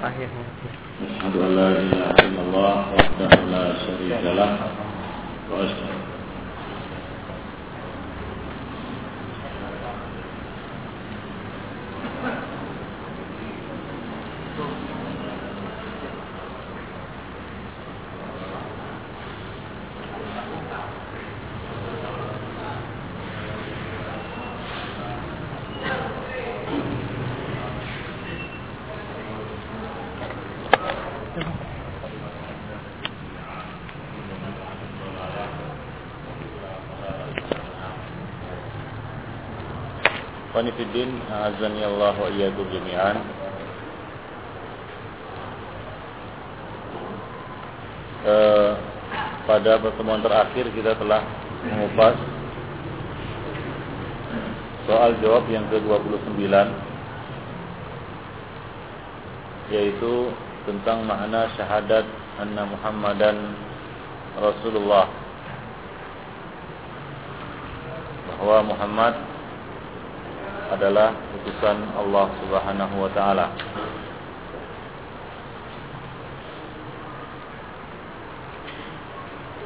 akhirnya. Asyhadu an la ilaha illallah wa Qanifiddin Azani Allah wa iyyakum jami'an. Eh, Pada pertemuan terakhir kita telah mengupas Soal jawab yang ke-29 Yaitu tentang makna syahadat Anna Muhammadan Rasulullah. Bahwa Muhammad adalah utusan Allah Subhanahu wa taala.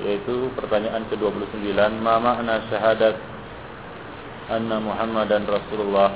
Yaitu pertanyaan ke-29, ma makna syahadat anna Muhammadan Rasulullah?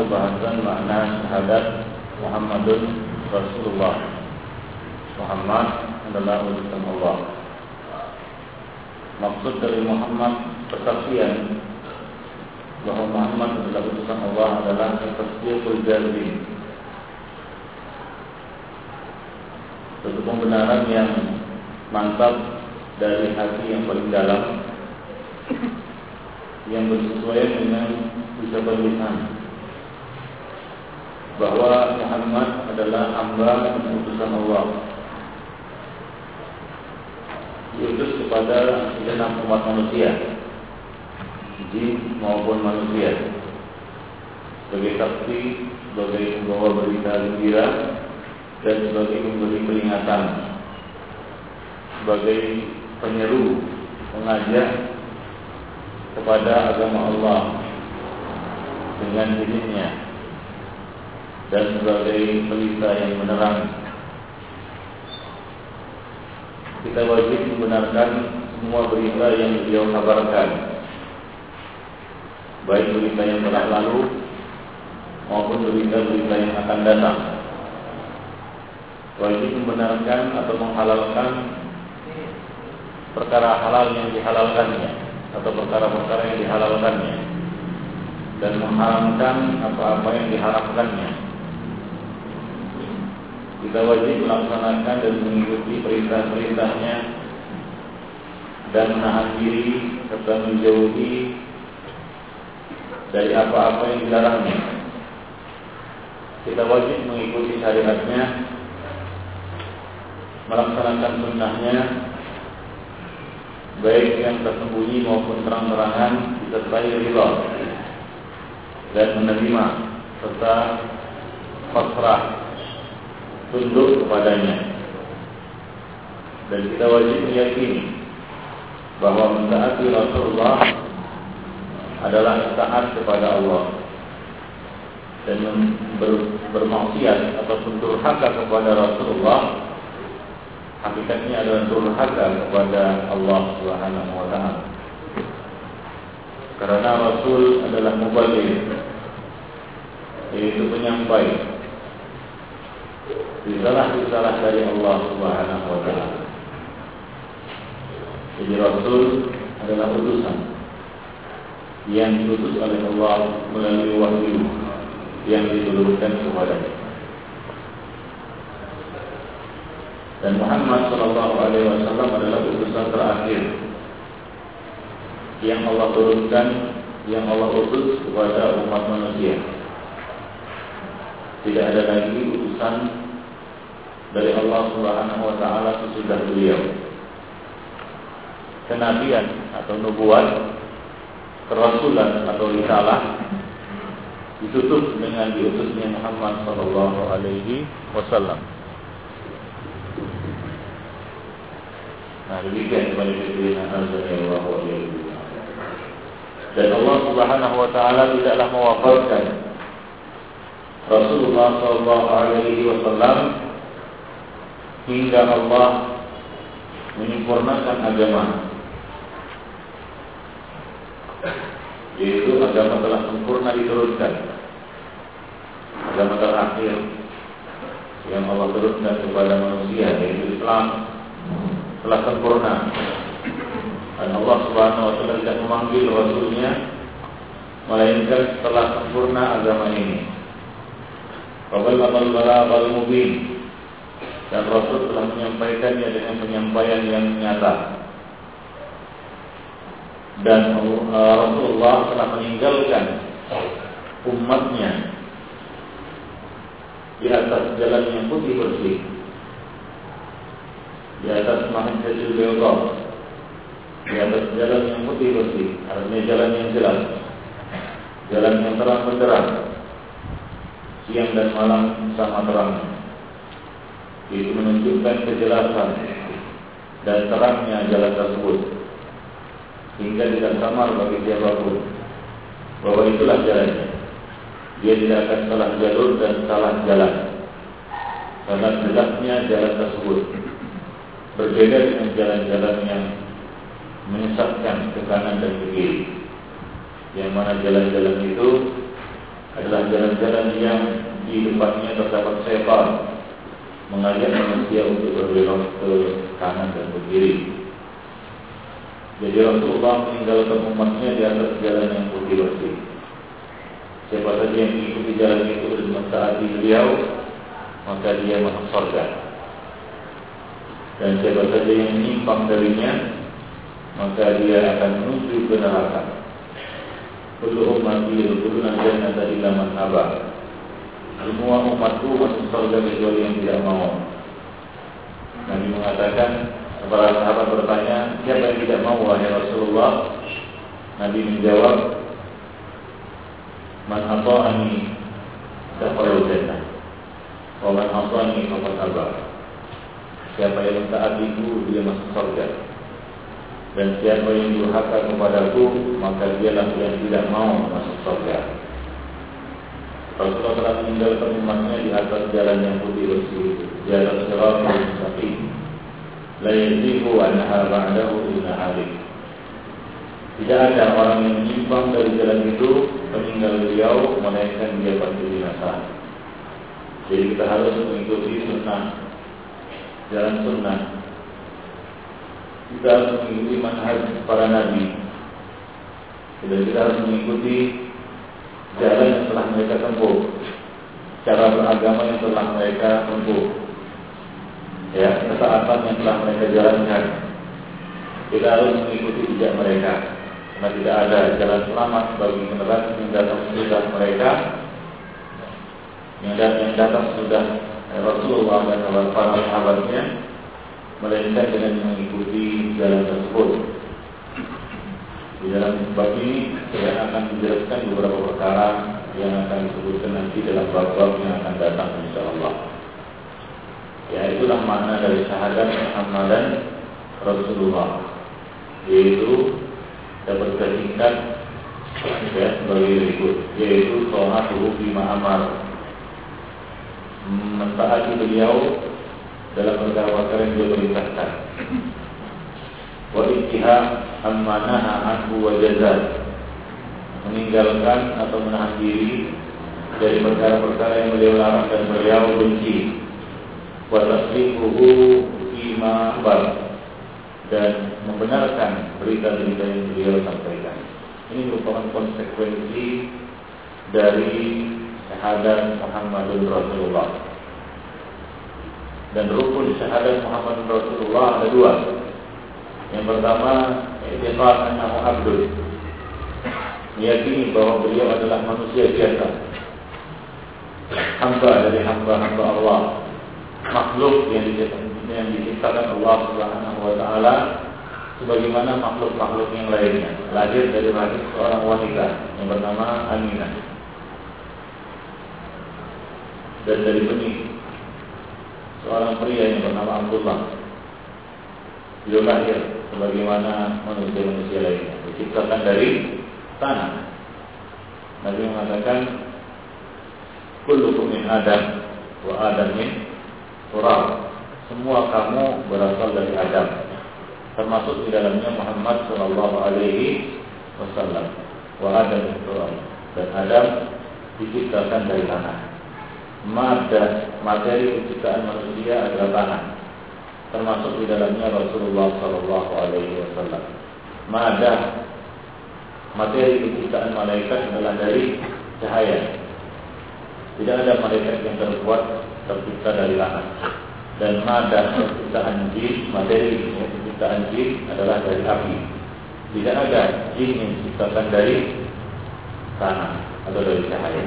Pembahasan makna syahadat Muhammadun Rasulullah. Muhammad adalah utusan Allah. Maksud dari Muhammad persaksian bahwa Muhammad adalah utusan Allah adalah tasdiqul jalbi. Satu pembenaran yang mantap dari hati yang paling dalam yang bersesuaian dengan ucapan lisan bahwa Muhammad adalah hamba utusan Allah. Diutus kepada segenap umat manusia jin maupun manusia. Sebagai saksi sebagai membawa berita gembira dan sebagai memberi peringatan. Sebagai penyeru mengajak kepada agama Allah dengan izinnya dan sebagai pelita yang menerang. Kita wajib membenarkan semua berita yang beliau kabarkan. Baik berita yang telah lalu maupun berita-berita yang akan datang. Wajib membenarkan atau menghalalkan perkara halal yang dihalalkannya atau perkara-perkara yang dihalalkannya dan mengharamkan apa-apa yang diharamkannya. Kita wajib melaksanakan dan mengikuti perintah-perintahnya dan menahan diri serta menjauhi dari apa-apa yang dilarangnya. Kita wajib mengikuti syariatnya, melaksanakan sunnahnya, baik yang tersembunyi maupun terang-terangan disertai ridha dan menerima serta pasrah tunduk kepadanya dan kita wajib meyakini bahwa mentaati Rasulullah adalah taat kepada Allah dan ber, bermaksiat ataupun durhaka kepada Rasulullah hakikatnya adalah durhaka kepada Allah Subhanahu wa taala. Karena Rasul adalah mubalik Yaitu penyampai Risalah-risalah dari Allah Subhanahu wa taala. Jadi Rasul adalah utusan yang diutus oleh Allah melalui wahyu yang diturunkan kepadanya. Dan Muhammad Shallallahu Alaihi Wasallam adalah utusan terakhir yang Allah turunkan, yang Allah utus kepada umat manusia. Tidak ada lagi utusan dari Allah Subhanahu wa taala sesudah beliau. Kenabian atau nubuat, kerasulan atau risalah ditutup dengan diutusnya Muhammad sallallahu alaihi wasallam. Nah, demikian kepada Dan Allah Subhanahu wa taala tidaklah mewafatkan Rasulullah sallallahu alaihi wasallam hingga Allah menyempurnakan agama yaitu agama telah sempurna diturunkan agama terakhir yang Allah turunkan kepada manusia yaitu Islam telah sempurna dan Allah Subhanahu wa taala tidak memanggil rasulnya melainkan setelah sempurna agama ini. Wabal balagh mubin. Dan Rasul telah menyampaikannya dengan penyampaian yang nyata. Dan uh, Rasulullah telah meninggalkan umatnya di atas jalan yang putih bersih, di atas mahajjatul bayda, di atas jalan yang putih bersih, artinya jalan yang jelas, jalan yang terang benderang, siang dan malam sama terangnya itu menunjukkan kejelasan dan terangnya jalan tersebut. Hingga tidak samar bagi siapa pun bahwa itulah jalannya. Dia tidak akan salah jalur dan salah jalan. Karena jelasnya jalan tersebut berbeda dengan jalan-jalan yang menyesatkan ke kanan dan ke kiri. Yang mana jalan-jalan itu adalah jalan-jalan yang di depannya terdapat sepan mengajak manusia untuk berbelok ke kanan dan ke kiri. Jadi Rasulullah meninggalkan umatnya di atas jalan yang putih bersih. Siapa saja yang mengikuti jalan itu dan mentaati beliau, maka dia masuk surga. Dan siapa saja yang menyimpang darinya, maka dia akan menuju ke neraka. Kullu ummati yadkhuluna jannata illa man abah semua umatku masuk surga kecuali yang tidak mau. Nabi mengatakan para sahabat bertanya, siapa yang tidak mau wahai Rasulullah? Nabi menjawab, Man ata'ani dakhala jannah. Wa man asani faqad aba. Siapa yang mentaatiku dia masuk surga. Dan siapa yang durhaka kepadaku maka dialah yang tidak mau masuk surga. Rasulullah telah meninggalkan umatnya di atas jalan yang putih bersih, jalan siratul mustaqim. La yazihu anha ba'dahu illa halik. Tidak ada orang yang menyimpang dari jalan itu meninggal beliau melainkan dia pasti binasa. Jadi kita harus mengikuti sunnah, jalan sunnah. Kita harus mengikuti manhaj para nabi. Dan kita harus mengikuti jalan yang telah mereka tempuh, cara beragama yang telah mereka tempuh, ya ketaatan yang telah mereka jalankan. Kita harus mengikuti jejak mereka, karena tidak ada jalan selamat bagi generasi yang datang sudah mereka, yang datang, yang datang sudah Rasulullah dan para sahabatnya, melainkan dengan mengikuti jalan tersebut. Di dalam bab ini saya akan menjelaskan beberapa perkara yang akan disebutkan nanti dalam bab-bab yang akan datang insya Allah. Ya itulah makna dari syahadat Muhammadan Rasulullah yaitu dapat tersingkat ya, sebagai berikut yaitu sholat bima amar mentaati beliau dalam perkara-perkara yang dia perintahkan wa ittiham amma naha anhu wa jazal meninggalkan atau menahan diri dari perkara-perkara yang beliau larang dan beliau benci. Wa tasdiquhu fima dan membenarkan berita-berita yang beliau sampaikan. Ini merupakan konsekuensi dari syahadat Muhammadun Rasulullah. Dan rukun syahadat Muhammadun Rasulullah ada dua. Yang pertama, i'tiqad annahu abdul. Meyakini bahwa beliau adalah manusia biasa. Hamba dari hamba-hamba Allah. Makhluk yang diciptakan Allah Subhanahu wa taala sebagaimana makhluk-makhluk yang lainnya. Lahir dari rahim seorang wanita yang bernama Aminah. Dan dari benih seorang pria yang bernama Abdullah. Beliau lahir sebagaimana manusia-manusia lainnya, diciptakan dari tanah. Nabi mengatakan, "Kullukum Adam wa Adam min turab." Semua kamu berasal dari Adam. Termasuk di dalamnya Muhammad sallallahu alaihi wasallam. Wa Adam min turab. Dan Adam diciptakan dari tanah. Mada materi penciptaan manusia adalah tanah termasuk di dalamnya Rasulullah Sallallahu Alaihi Wasallam. Materi penciptaan malaikat adalah dari cahaya. Tidak ada malaikat yang terbuat tercipta dari tanah. Dan mada penciptaan jin, materi penciptaan jin adalah dari api. Tidak ada jin yang diciptakan dari tanah atau dari cahaya.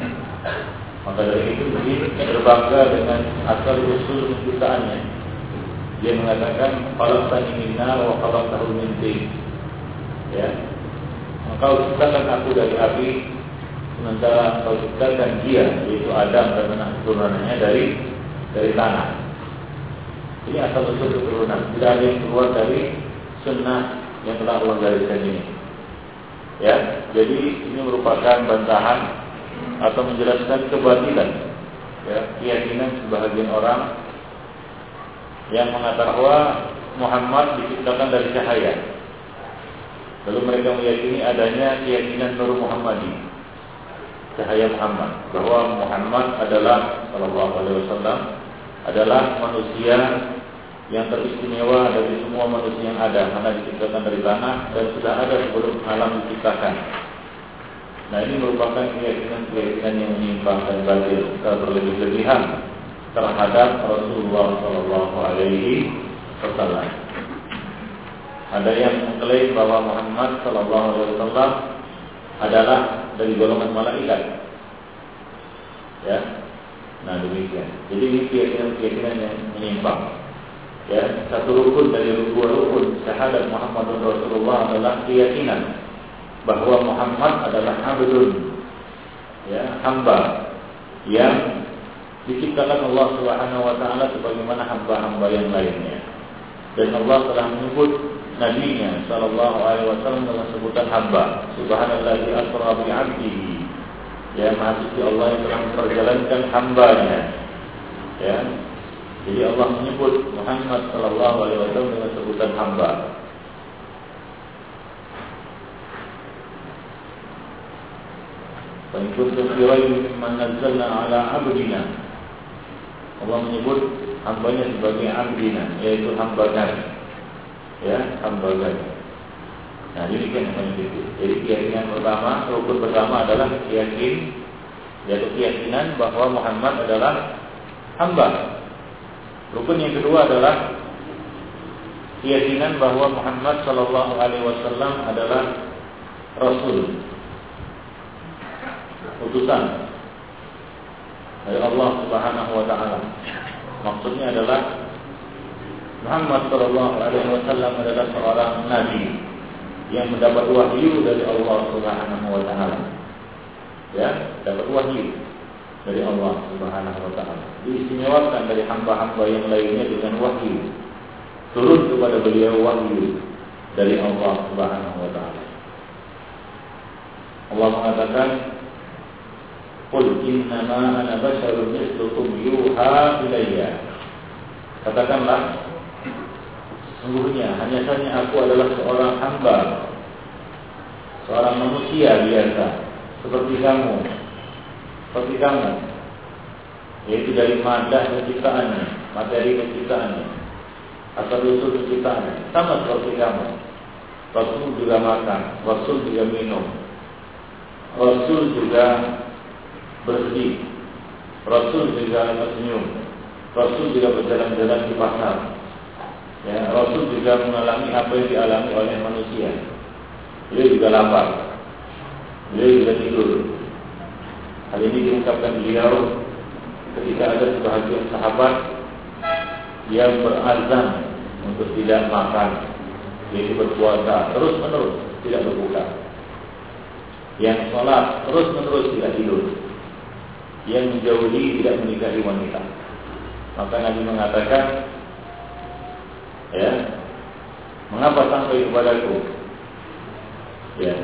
Maka dari itu jin berbangga dengan asal usul penciptaannya dia mengatakan kalau tani minar wa kalau tahu minti ya. Engkau ciptakan aku dari api sementara engkau ciptakan dia yaitu Adam dan anak keturunannya dari dari tanah. Ini asal usul keturunan. Tidak ada yang keluar dari sunnah yang telah Allah gariskan ini ya. Jadi ini merupakan bantahan atau menjelaskan kebatilan ya keyakinan sebagian orang yang mengatakan bahwa Muhammad diciptakan dari cahaya. Lalu mereka meyakini adanya keyakinan Nur Muhammadi, cahaya Muhammad, bahwa Muhammad adalah Shallallahu Alaihi Wasallam adalah manusia yang teristimewa dari semua manusia yang ada karena diciptakan dari tanah dan sudah ada sebelum alam diciptakan. Nah ini merupakan keyakinan-keyakinan yang menyimpang dan batil, berlebih-lebihan terhadap Rasulullah Shallallahu Alaihi Wasallam. Ada yang mengklaim bahwa Muhammad Shallallahu Alaihi Wasallam adalah dari golongan malaikat. Ya, nah demikian. Jadi ini keyakinan-keyakinan yang menyimpang. Ya, satu rukun dari dua rukun syahadat Muhammad Rasulullah adalah keyakinan bahwa Muhammad adalah abdun, ya, hamba yang diciptakan Allah Subhanahu wa taala sebagaimana hamba-hamba yang lainnya. Dan Allah telah menyebut nabinya sallallahu alaihi wasallam dengan sebutan hamba. Subhanallahi asra bi 'abdihi. Ya, Suci Allah yang telah memperjalankan hambanya. Ya. Jadi Allah menyebut Muhammad sallallahu alaihi wasallam dengan sebutan hamba. فإن كنتم في ريب مما نزلنا على عبدنا Allah menyebut hambanya sebagai abdina, yaitu hamba kami. Ya, hamba kami. Nah, ini kan yang itu. Jadi keyakinan pertama, rukun pertama adalah keyakin, yaitu keyakinan bahwa Muhammad adalah hamba. Rukun yang kedua adalah keyakinan bahwa Muhammad Shallallahu Alaihi Wasallam adalah Rasul, utusan dari Allah Subhanahu wa taala. Maksudnya adalah Muhammad sallallahu alaihi wasallam adalah seorang nabi yang mendapat wahyu dari Allah Subhanahu wa taala. Ya, dapat wahyu dari Allah Subhanahu wa taala. Diistimewakan dari hamba-hamba yang lainnya dengan wahyu. Turun kepada beliau wahyu dari Allah Subhanahu wa taala. Allah mengatakan Qul innama ana basharun mislukum yuha ilayya. Katakanlah sungguhnya hanya saja aku adalah seorang hamba seorang manusia biasa seperti kamu, seperti kamu, yaitu dari madah penciptaannya, materi penciptaannya, asal usul penciptaannya, sama seperti kamu. Rasul juga makan, Rasul juga minum, Rasul juga bersih, Rasul juga tersenyum, Rasul juga berjalan-jalan di pasar. Ya, Rasul juga mengalami apa yang dialami oleh manusia. Beliau juga lapar, beliau juga tidur. Hal ini diungkapkan beliau ketika ada sebahagian sahabat yang berazam untuk tidak makan, yaitu berpuasa terus menerus tidak berbuka. Yang sholat terus menerus tidak tidur. Yang menjauhi tidak menikahi wanita. Maka Nabi mengatakan, ya, mengapa sampai kepadaku? Ya,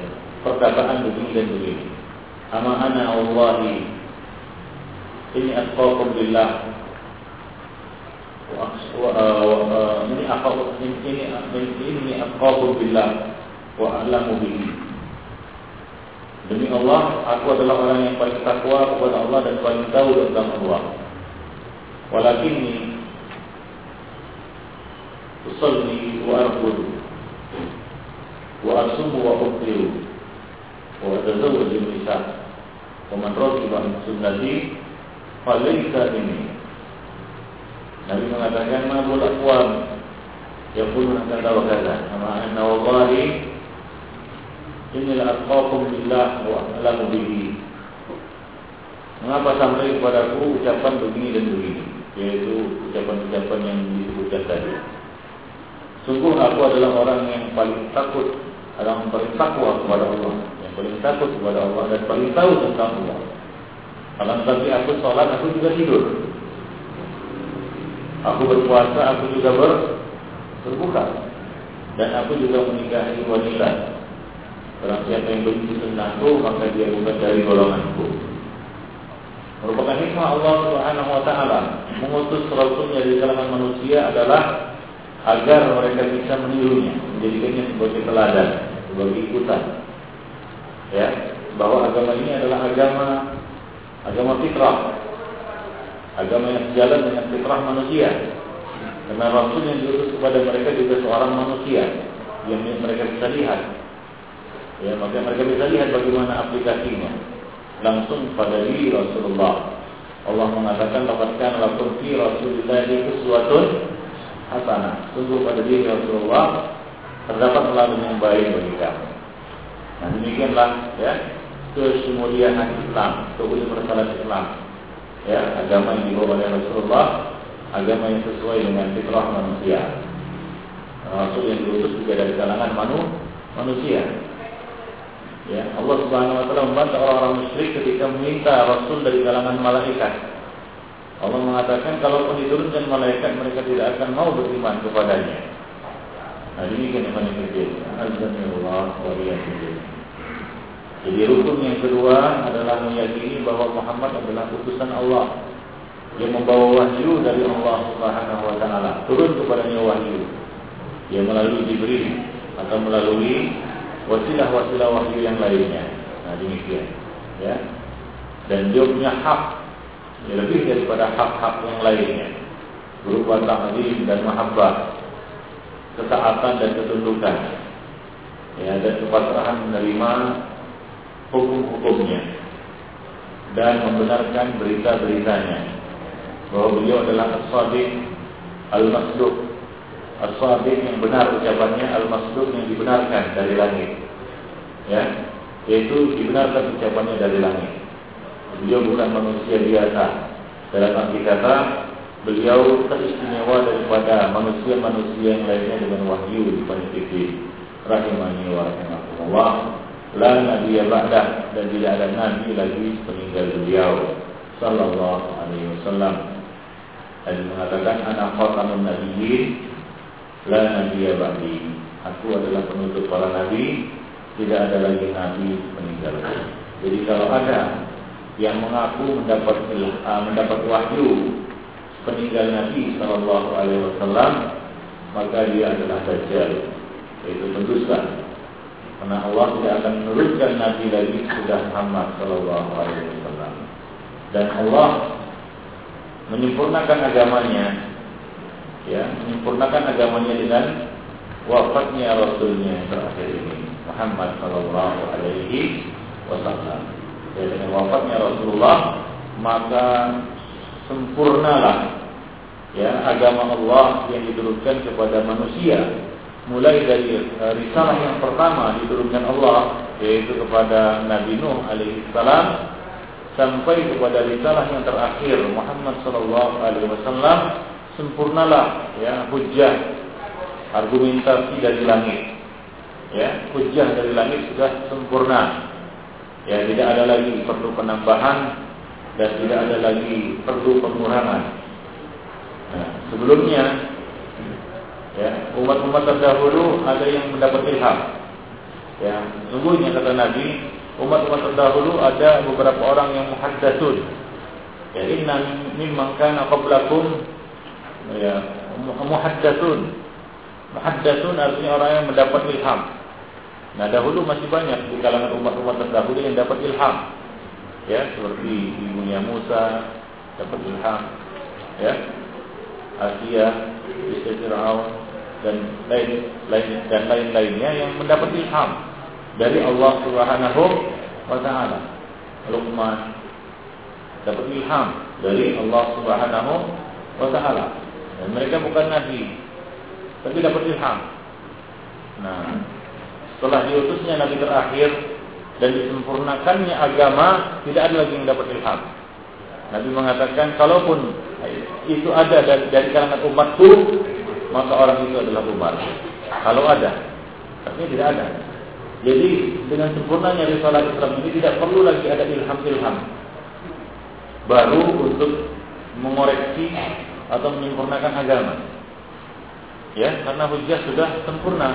perkataan begini dan begini. Ama ana Allahi ini atqakum billah ini apa ini ini ini atqakum billah wa a'lamu bihi Demi Allah, aku adalah orang yang paling takwa kepada Allah dan paling tahu tentang Allah. Walakinni usalli wa arqud wa asumu wa uftiru wa atazawwaju nisa wa man ragiba an sunnati falaysa ini Nabi mengatakan mabul aqwam yaquluna kata wa kata ama anna wallahi inilah atqakum billah wa a'lamu bihi. Mengapa sampai kepadaku ucapan begini dan begini? Yaitu ucapan-ucapan yang disebutkan tadi. Sungguh aku adalah orang yang paling takut Adalah yang paling takwa kepada Allah Yang paling takut kepada Allah Dan paling tahu tentang Allah. Kalau tapi aku sholat, aku juga tidur. Aku berpuasa, aku juga ber, berbuka. Dan aku juga menikahi wanita Barang siapa yang benci sunnahku Maka dia bukan dari golonganku Merupakan hikmah Allah Subhanahu wa taala mengutus rasulnya di kalangan manusia adalah agar mereka bisa menirunya, menjadikannya sebagai teladan, sebagai ikutan. Ya, bahwa agama ini adalah agama agama fitrah. Agama yang sejalan dengan fitrah manusia. Karena Rasul yang diutus kepada mereka juga seorang manusia yang mereka bisa lihat. Ya, maka mereka bisa lihat bagaimana aplikasinya langsung pada diri Rasulullah. Allah mengatakan laqad kana lakum fi Rasulillahi uswatun hasanah. Sungguh pada diri Rasulullah terdapat teladan yang baik bagi kamu. Nah demikianlah ya kesemuliaan Islam, keuniversalitas Islam. Ya, agama yang dibawa oleh Rasulullah, agama yang sesuai dengan fitrah manusia. Rasul yang diutus juga dari kalangan manu, manusia. Ya, Allah Subhanahu wa taala membantah orang-orang musyrik ketika meminta rasul dari kalangan malaikat. Allah mengatakan kalau pun diturunkan malaikat mereka tidak akan mau beriman kepadanya. Nah, ini kan yang kecil. Azza-Allah wa Jadi rukun yang kedua adalah meyakini bahwa Muhammad adalah utusan Allah yang membawa wahyu dari Allah Subhanahu wa taala. Turun kepadanya wahyu. Yang melalui Jibril atau melalui wasilah-wasilah wahyu yang lainnya. Nah demikian, ya. Dan dia punya hak ya, lebih daripada hak-hak yang lainnya. Berupa ta'zim dan mahabbah, ketaatan dan ketundukan, ya dan kepasrahan menerima hukum-hukumnya. Dan membenarkan berita-beritanya. Bahwa beliau adalah as-sadiq al-masduq as-sadiq yang benar ucapannya al-masduq yang dibenarkan dari langit. Ya yaitu dibenarkan ucapannya dari langit. Beliau bukan manusia biasa. Dalam arti kata beliau teristimewa daripada manusia-manusia yang lainnya dengan wahyu di panitipi rahimani wa rahimahullah la nabi ba'dah. Dan tidak ada nabi lagi peninggal beliau. Sallallahu alaihi wasallam. Dan mengatakan anak khatamun nabiyyin la nabi ba'di aku adalah penutup para nabi tidak ada lagi nabi meninggal. Jadi kalau ada yang mengaku mendapat uh, mendapat wahyu peninggal Nabi Shallallahu Alaihi Wasallam maka dia adalah dajjal yaitu pendusta Karena Allah tidak akan menurunkan Nabi lagi sudah Muhammad Shallallahu Alaihi Wasallam. Dan Allah menyempurnakan agamanya, ya, menyempurnakan agamanya dengan wafatnya Rasulnya terakhir ini, Muhammad Shallallahu Alaihi Wasallam. Ya, dengan wafatnya Rasulullah maka sempurnalah ya agama Allah yang diturunkan kepada manusia mulai dari uh, risalah yang pertama diturunkan Allah yaitu kepada Nabi Nuh alaihi salam sampai kepada risalah yang terakhir Muhammad sallallahu alaihi wasallam sempurnalah ya hujjah argumentasi dari langit ya hujjah dari langit sudah sempurna ya tidak ada lagi perlu penambahan dan tidak ada lagi perlu pengurangan Nah, sebelumnya ya umat-umat terdahulu ada yang mendapat ilham. Ya, sungguhnya kata Nabi, umat-umat terdahulu ada beberapa orang yang muhaddatsun. Ya, inna mimman kana qablakum ya muhaddatsun. Muhaddatsun artinya orang yang mendapat ilham. Nah, dahulu masih banyak di kalangan umat-umat terdahulu yang dapat ilham. Ya, seperti ibunya Musa dapat ilham. Ya, Asia, istri Fir'aun dan lain lain dan lain-lainnya yang mendapat ilham dari Allah Subhanahu wa taala. Luqman dapat ilham dari Allah Subhanahu wa taala. Dan mereka bukan nabi, tapi dapat ilham. Nah, setelah diutusnya nabi terakhir dan disempurnakannya agama, tidak ada lagi yang dapat ilham. Nabi mengatakan, kalaupun itu ada dari, dari kalangan umatku, maka orang itu adalah Umar. Kalau ada, tapi tidak ada. Jadi dengan sempurnanya risalah Islam ini tidak perlu lagi ada ilham-ilham baru untuk mengoreksi atau menyempurnakan agama. Ya, karena hujah sudah sempurna.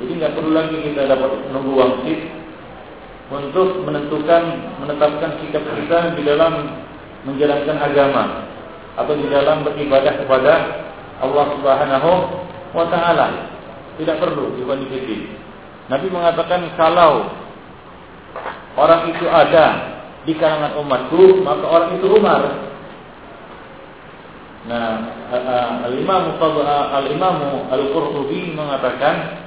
Jadi nggak perlu lagi kita dapat menunggu wangsit untuk menentukan menetapkan sikap kita di dalam menjalankan agama atau di dalam beribadah kepada Allah Subhanahu wa taala. Tidak perlu dikondisi. Nabi mengatakan kalau orang itu ada di kalangan umatku, maka orang itu Umar. Nah, Al-Imam Al-Imam Al-Qurtubi mengatakan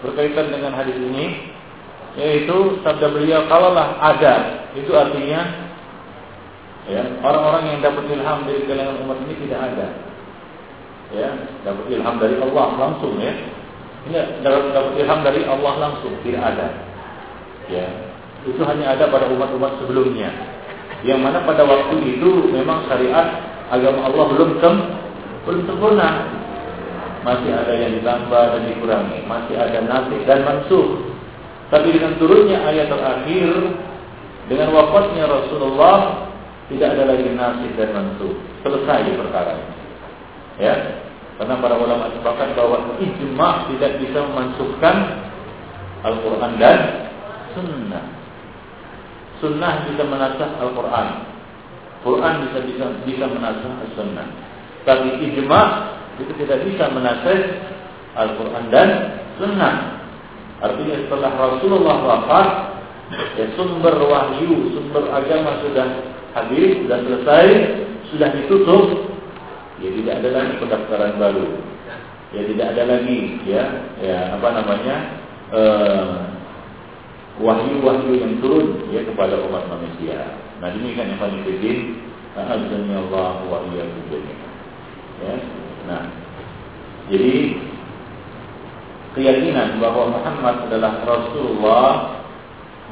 berkaitan dengan hadis ini yaitu sabda beliau kalaulah ada itu artinya Ya, orang-orang yang dapat ilham dari kalangan umat ini tidak ada. Ya, dapat ilham dari Allah langsung ya. Ini dapat dapat ilham dari Allah langsung, tidak ada. Ya, itu hanya ada pada umat-umat sebelumnya. Yang mana pada waktu itu memang syariat agama Allah belum sem belum sempurna. Masih ada yang ditambah dan dikurangi, masih ada nasib dan mansuh. Tapi dengan turunnya ayat terakhir dengan wafatnya Rasulullah tidak ada lagi nasib dan mansuh. Selesai perkara. Ya. Karena para ulama sepakat bahwa ijma tidak bisa memansuhkan Al-Quran dan Sunnah. Sunnah bisa menasah Al-Quran. Quran bisa bisa bisa menasah Sunnah. Tapi ijma itu tidak bisa menasah Al-Quran dan Sunnah. Artinya setelah Rasulullah wafat, ya sumber wahyu, sumber agama sudah habis, sudah selesai, sudah ditutup, ya tidak ada lagi pendaftaran baru. Ya tidak ada lagi ya, ya apa namanya? Eh, wahyu-wahyu yang turun ya kepada umat manusia. Nah demikian yang paling penting. Azza Allah wa iyyakum Ya. Nah, jadi keyakinan bahwa Muhammad adalah Rasulullah,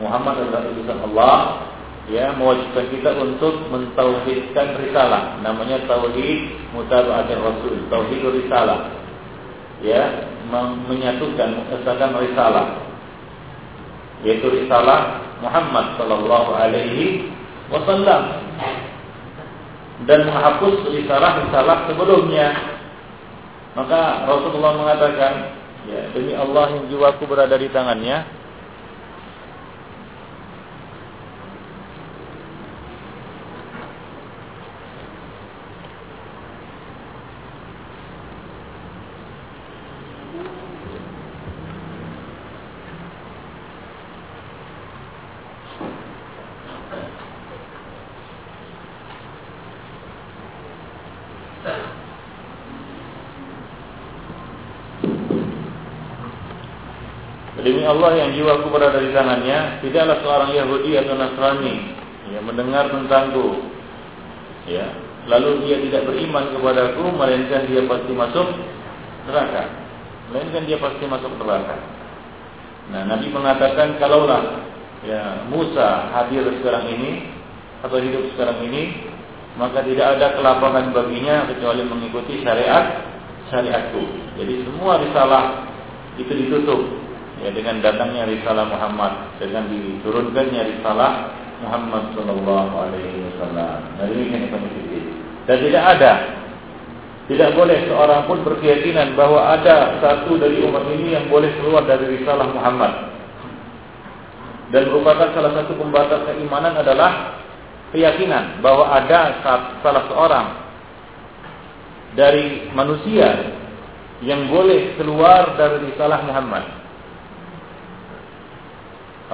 Muhammad adalah utusan Allah, ya mewajibkan kita untuk mentauhidkan risalah namanya tauhid mutaba'atir rasul tauhid risalah ya menyatukan mengesahkan risalah yaitu risalah Muhammad sallallahu alaihi wasallam dan menghapus risalah-risalah sebelumnya. Maka Rasulullah mengatakan ya demi Allah yang jiwaku berada di tangannya Demi Allah yang jiwaku berada di tangannya, tidaklah seorang Yahudi atau Nasrani yang mendengar tentangku, ya, lalu dia tidak beriman kepadaku, melainkan dia pasti masuk neraka. Melainkan dia pasti masuk neraka. Nah, Nabi mengatakan kalaulah ya Musa hadir sekarang ini atau hidup sekarang ini, maka tidak ada kelapangan baginya kecuali mengikuti syariat syariatku. Jadi semua risalah itu ditutup ya dengan datangnya risalah Muhammad dengan diturunkannya risalah Muhammad sallallahu alaihi wasallam. Nah ini kan Dan tidak ada tidak boleh seorang pun berkeyakinan bahwa ada satu dari umat ini yang boleh keluar dari risalah Muhammad. Dan merupakan salah satu pembatas keimanan adalah keyakinan bahwa ada salah seorang dari manusia yang boleh keluar dari risalah Muhammad.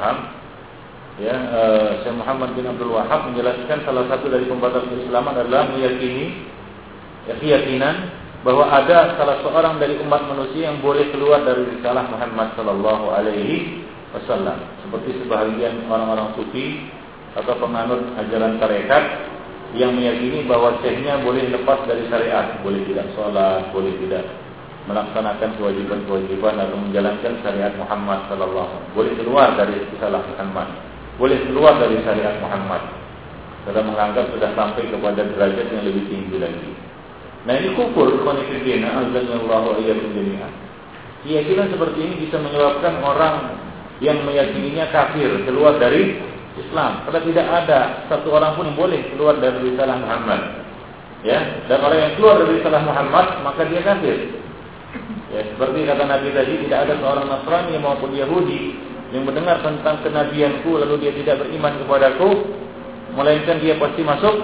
Paham? Ya, uh, Syekh Muhammad bin Abdul Wahab menjelaskan salah satu dari pembatas Islam adalah meyakini ya, keyakinan bahwa ada salah seorang dari umat manusia yang boleh keluar dari risalah Muhammad Sallallahu Alaihi Wasallam. Seperti sebahagian orang-orang sufi atau penganut ajaran tarekat yang meyakini bahwa syekhnya boleh lepas dari syariat, boleh tidak sholat, boleh tidak melaksanakan kewajiban-kewajiban atau menjalankan syariat Muhammad sallallahu. Boleh keluar dari salah Muhammad. Boleh keluar dari syariat Muhammad. Sudah menganggap sudah sampai kepada derajat yang lebih tinggi lagi. Nah ini kufur konfidina azanallahu iyyakum jami'an. Keyakinan seperti ini bisa menyebabkan orang yang meyakininya kafir keluar dari Islam. Karena tidak ada satu orang pun yang boleh keluar dari risalah Muhammad. Ya, dan orang yang keluar dari risalah Muhammad maka dia kafir. Ya, seperti kata Nabi tadi, tidak ada seorang Nasrani maupun Yahudi yang mendengar tentang kenabianku lalu dia tidak beriman kepadaku, melainkan dia pasti masuk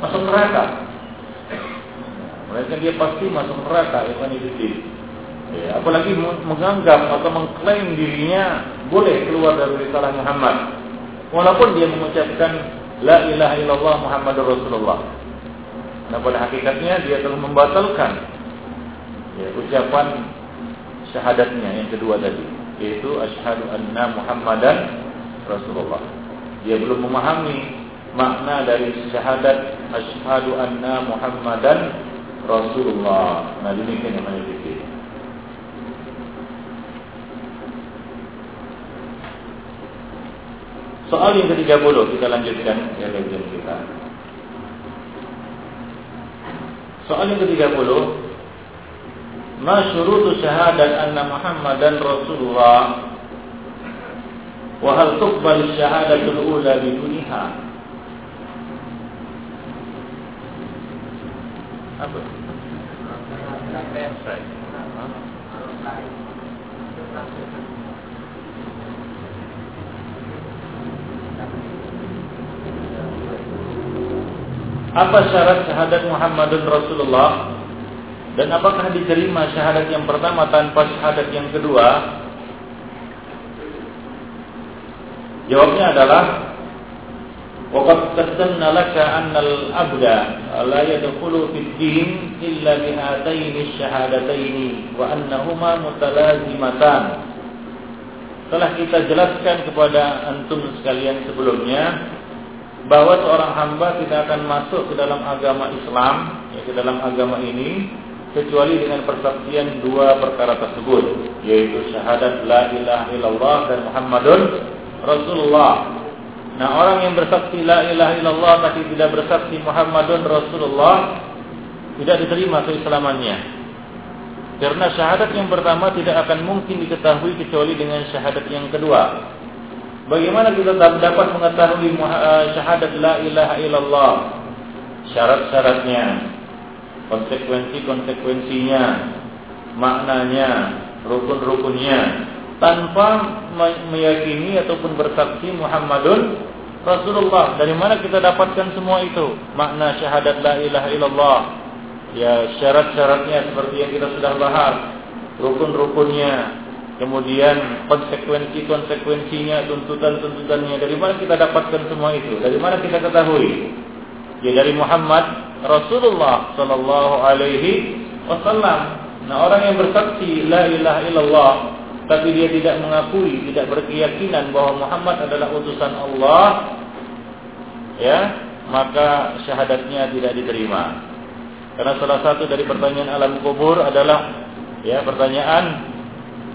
masuk neraka. Melainkan dia pasti masuk neraka, Ikhwan Ya, apalagi menganggap atau mengklaim dirinya boleh keluar dari risalah Muhammad. Walaupun dia mengucapkan La ilaha illallah Muhammadur Rasulullah. Nah pada hakikatnya dia telah membatalkan ya, ucapan syahadatnya yang kedua tadi yaitu asyhadu anna muhammadan rasulullah. Dia belum memahami makna dari syahadat asyhadu anna muhammadan rasulullah. Nah demikian yang menjadi Soal yang ke-30 kita lanjutkan ya kajian kita. Soal yang ke-30 ma syurutu syahadat anna Muhammadan Rasulullah. Wa hal tuqbal syahadatul ula biduniha. Apa? Apa syarat syahadat Muhammadun Rasulullah? Dan apakah diterima syahadat yang pertama tanpa syahadat yang kedua? Jawabnya adalah Waqad qaddamna laka anna al-abda la yadkhulu fi din illa bi hataini syahadataini wa annahuma mutalazimatan. Telah kita jelaskan kepada antum sekalian sebelumnya bahwa seorang hamba tidak akan masuk ke dalam agama Islam, ya, ke dalam agama ini kecuali dengan persaksian dua perkara tersebut yaitu syahadat la ilaha illallah dan Muhammadun Rasulullah. Nah, orang yang bersaksi la ilaha illallah tapi tidak bersaksi Muhammadun Rasulullah tidak diterima keislamannya. Karena syahadat yang pertama tidak akan mungkin diketahui kecuali dengan syahadat yang kedua. Bagaimana kita dapat mengetahui eh, syahadat la ilaha illallah? Syarat-syaratnya, konsekuensi-konsekuensinya, maknanya, rukun-rukunnya, tanpa meyakini ataupun bersaksi Muhammadun Rasulullah. Dari mana kita dapatkan semua itu? Makna syahadat la ilaha illallah. Ya, syarat-syaratnya seperti yang kita sudah bahas. Rukun-rukunnya, kemudian konsekuensi-konsekuensinya, tuntutan-tuntutannya. Dari mana kita dapatkan semua itu? Dari mana kita ketahui? Ya dari Muhammad Rasulullah sallallahu alaihi wasallam. Nah, orang yang bersaksi la ilaha illallah tapi dia tidak mengakui, tidak berkeyakinan bahwa Muhammad adalah utusan Allah, ya, maka syahadatnya tidak diterima. Karena salah satu dari pertanyaan alam kubur adalah ya pertanyaan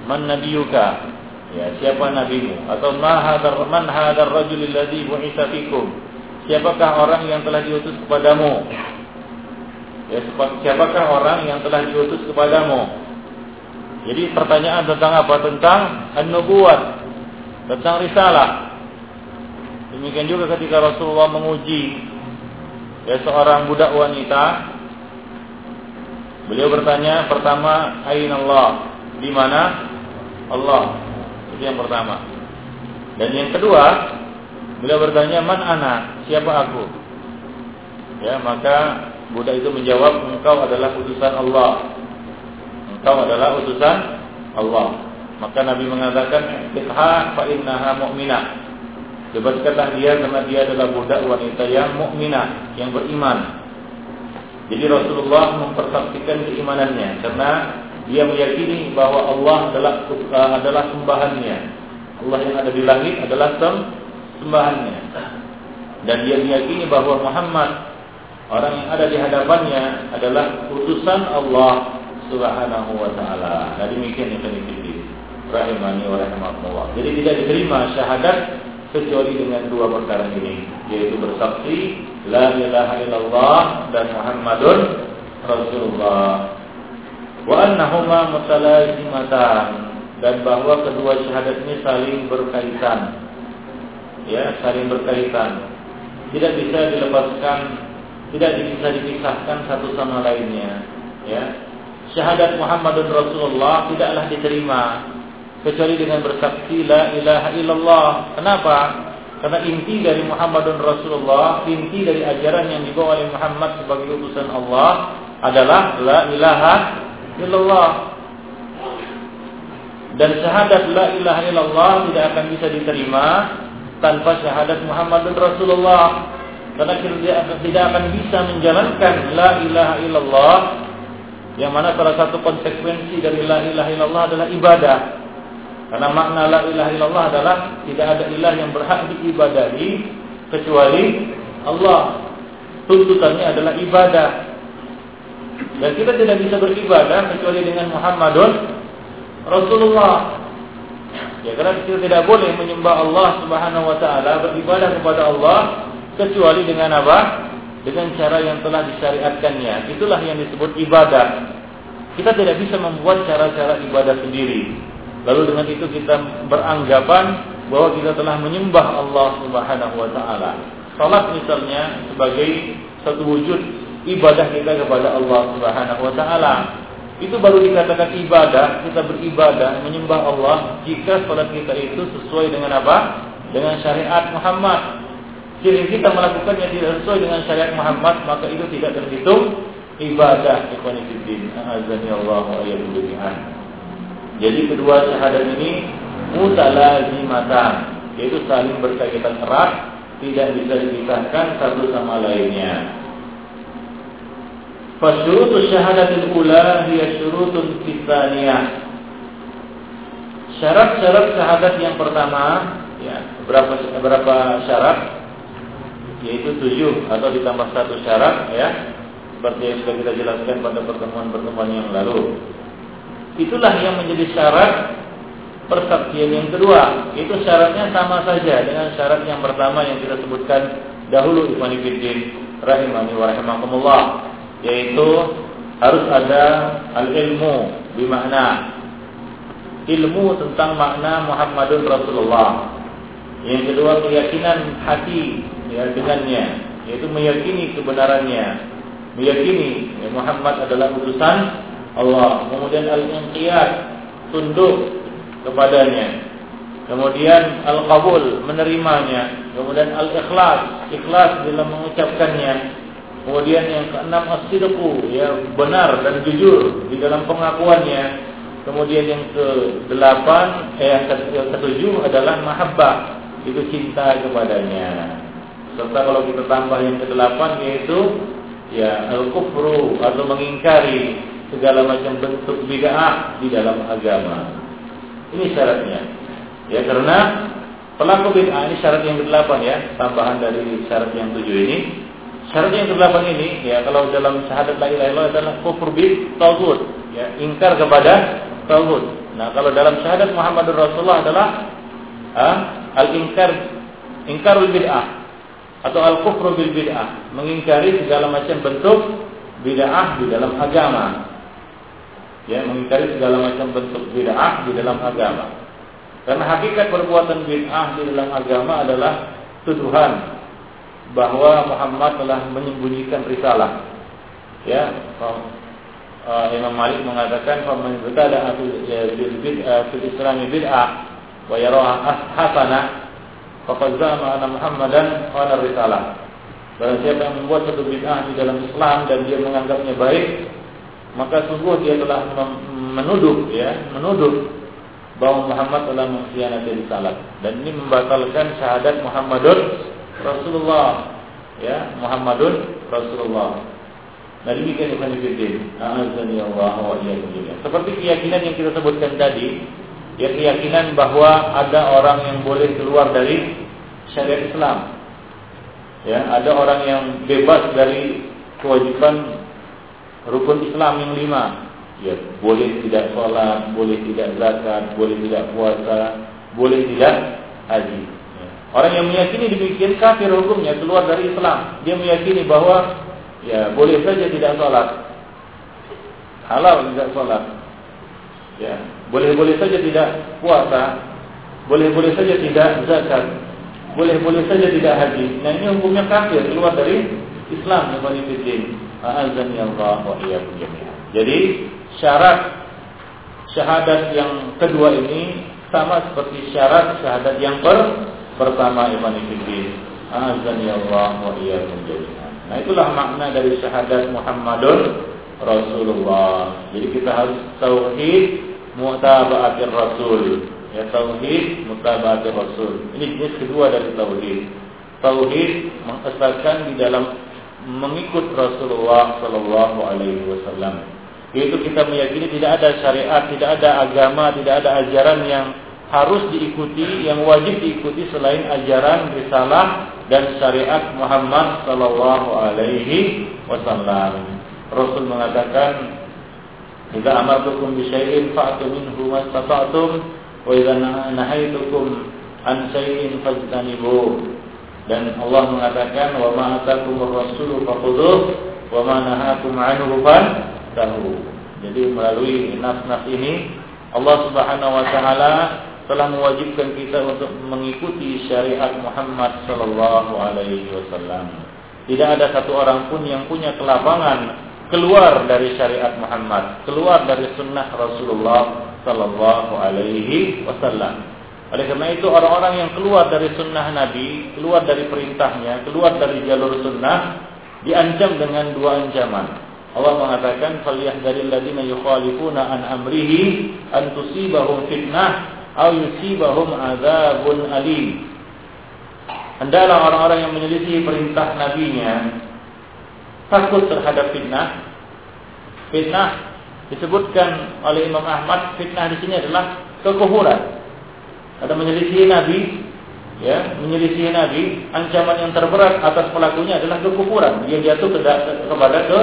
man nabiyuka? Ya, siapa nabimu? Atau ma hadar man hadar rajul alladhi bu'itsa? Siapakah orang yang telah diutus kepadamu? Ya, siapakah orang yang telah diutus kepadamu? Jadi pertanyaan tentang apa? Tentang an-nubuwat, tentang risalah. Demikian juga ketika Rasulullah menguji ya seorang budak wanita, beliau bertanya pertama, "Aina Allah?" Di mana Allah? Itu yang pertama. Dan yang kedua, beliau bertanya, "Man ana?" Siapa aku? Ya, maka budak itu menjawab, engkau adalah utusan Allah. Engkau adalah utusan Allah. Maka Nabi mengatakan, "Ikha fa innaha mu'minah." Bebaskanlah dia karena dia adalah budak wanita yang mukminah, yang beriman. Jadi Rasulullah mempersaksikan keimanannya karena dia meyakini bahwa Allah adalah adalah sembahannya. Allah yang ada di langit adalah sembahannya. Dan dia meyakini bahwa Muhammad orang yang ada di hadapannya adalah utusan Allah Subhanahu wa taala. Nah demikian yang pilih. Rahimani wa rahimakumullah. Jadi tidak diterima syahadat kecuali dengan dua perkara ini, yaitu bersaksi la ilaha illallah dan Muhammadun Rasulullah. Wa annahuma mutalazimatan dan bahwa kedua syahadat ini saling berkaitan. Ya, saling berkaitan. Tidak bisa dilepaskan tidak bisa dipisahkan satu sama lainnya ya. Syahadat Muhammadun Rasulullah tidaklah diterima kecuali dengan bersaksi la ilaha illallah. Kenapa? Karena inti dari Muhammadun Rasulullah inti dari ajaran yang dibawa oleh Muhammad sebagai utusan Allah adalah la ilaha illallah. Dan syahadat la ilaha illallah tidak akan bisa diterima tanpa syahadat Muhammadun Rasulullah karena kita tidak akan bisa menjalankan la ilaha illallah yang mana salah satu konsekuensi dari la ilaha illallah adalah ibadah. Karena makna la ilaha illallah adalah tidak ada ilah yang berhak diibadahi kecuali Allah. Tuntutannya adalah ibadah. Dan kita tidak bisa beribadah kecuali dengan Muhammadun Rasulullah. Ya karena kita tidak boleh menyembah Allah Subhanahu wa taala beribadah kepada Allah kecuali dengan apa? Dengan cara yang telah disyariatkannya. Itulah yang disebut ibadah. Kita tidak bisa membuat cara-cara ibadah sendiri. Lalu dengan itu kita beranggapan bahwa kita telah menyembah Allah Subhanahu wa taala. Salat misalnya sebagai satu wujud ibadah kita kepada Allah Subhanahu wa taala. Itu baru dikatakan ibadah, kita beribadah menyembah Allah jika salat kita itu sesuai dengan apa? Dengan syariat Muhammad Jika kita melakukannya tidak sesuai dengan syariat Muhammad, maka itu tidak terhitung ibadah Allah Jadi kedua syahadat ini mutalazimatan, yaitu saling berkaitan erat, tidak bisa dipisahkan satu sama lainnya. Fasyurutu syahadatul ula hiya syurutun fitaniyah. Syarat-syarat syahadat yang pertama, ya, berapa berapa syarat? yaitu tujuh atau ditambah satu syarat ya seperti yang sudah kita jelaskan pada pertemuan-pertemuan yang lalu. Itulah yang menjadi syarat persaksian yang kedua. Itu syaratnya sama saja dengan syarat yang pertama yang kita sebutkan dahulu Ibn Fiddin rahimani wa rahimakumullah yaitu harus ada al-ilmu bimakna ilmu tentang makna Muhammadun Rasulullah. Yang kedua keyakinan hati ya dengannya yaitu meyakini kebenarannya. Meyakini ya, Muhammad adalah utusan Allah. Kemudian al-inqiyad tunduk kepadanya. Kemudian al-qabul menerimanya. Kemudian al-ikhlas ikhlas dalam mengucapkannya kemudian yang keenam as-sidqu ya benar dan jujur di dalam pengakuannya kemudian yang ke delapan eh, yang ketujuh adalah mahabbah itu cinta kepadanya serta kalau kita tambah yang kedelapan yaitu ya al-kufru atau mengingkari segala macam bentuk bid'ah di dalam agama. Ini syaratnya. Ya karena pelaku bid'ah ini syarat yang kedelapan ya, tambahan dari syarat yang tujuh ini. Syarat yang kedelapan ini ya kalau dalam syahadat la ilaha illallah adalah kufur bi ya ingkar kepada tauhid. Nah, kalau dalam syahadat Muhammadur Rasulullah adalah ah, al-ingkar ingkarul bid'ah atau al-kufru bil bid'ah, mengingkari segala macam bentuk bid'ah di dalam agama. Ya, mengingkari segala macam bentuk bid'ah di dalam agama. Karena hakikat perbuatan bid'ah di dalam agama adalah tuduhan bahwa Muhammad telah menyembunyikan risalah. Ya, uh, Imam Malik mengatakan faman ibtada fil bid'ah fil Islam bid'ah wa yaraha hasanah faqad zama anna Muhammadan qala risalah. Barang siapa yang membuat satu bid'ah di dalam Islam dan dia menganggapnya baik, maka sungguh dia telah menuduh ya, menuduh bahwa Muhammad telah mengkhianati risalah dan ini membatalkan syahadat Muhammadun Rasulullah. Ya Muhammadun Rasulullah. Nah demikian Ibn Fiddin A'azani Allah wa Seperti keyakinan yang kita sebutkan tadi Ya keyakinan bahwa ada orang yang boleh keluar dari syariat Islam. Ya ada orang yang bebas dari kewajiban rukun Islam yang lima. Ya boleh tidak sholat, boleh tidak zakat, boleh tidak puasa, boleh tidak haji. Orang yang meyakini demikian kafir hukumnya keluar dari Islam. Dia meyakini bahwa ya boleh saja tidak sholat. Halal tidak sholat. Ya boleh-boleh saja tidak puasa. Boleh-boleh saja tidak zakat. Boleh-boleh saja tidak haji. Nah ini hukumnya kafir keluar dari Islam ya Allah wa jadi syarat syahadat yang kedua ini sama seperti syarat syahadat yang per pertama iman fiddin ya Allah wa iyyakum Nah itulah makna dari syahadat Muhammadun Rasulullah. Jadi kita harus tauhid mutaba'atir Rasul. Ya tauhid mutaba'atir Rasul. Ini jenis kedua dari tauhid. Tauhid mengesahkan di dalam mengikut Rasulullah Sallallahu Alaihi Wasallam. Yaitu kita meyakini tidak ada syariat, tidak ada agama, tidak ada ajaran yang harus diikuti, yang wajib diikuti selain ajaran risalah dan syariat Muhammad sallallahu alaihi wasallam. Rasul mengatakan, "Jika amartukum bi syai'in fa'tu minhu mastata'tum wa idza nahaitukum an syai'in fajtanibu." Dan Allah mengatakan, "Wa ma atakumur rasulu fakhudhuh wa ma nahakum anhu fantahu." Jadi melalui nas-nas ini Allah Subhanahu wa taala telah mewajibkan kita untuk mengikuti syariat Muhammad sallallahu alaihi wasallam. Tidak ada satu orang pun yang punya kelapangan keluar dari syariat Muhammad, keluar dari sunnah Rasulullah sallallahu alaihi wasallam. Oleh karena itu orang-orang yang keluar dari sunnah Nabi, keluar dari perintahnya, keluar dari jalur sunnah, diancam dengan dua ancaman. Allah mengatakan, "Falyahdharil ladzina yukhalifuna an amrihi an tusibahum fitnah au yusibahum azabun alim. Hendaklah orang-orang yang menyelisih perintah nabinya takut terhadap fitnah. Fitnah disebutkan oleh Imam Ahmad fitnah di sini adalah kekufuran. Ada menyelisih nabi, ya, menyelisih nabi, ancaman yang terberat atas pelakunya adalah kekufuran. Dia jatuh kepada ke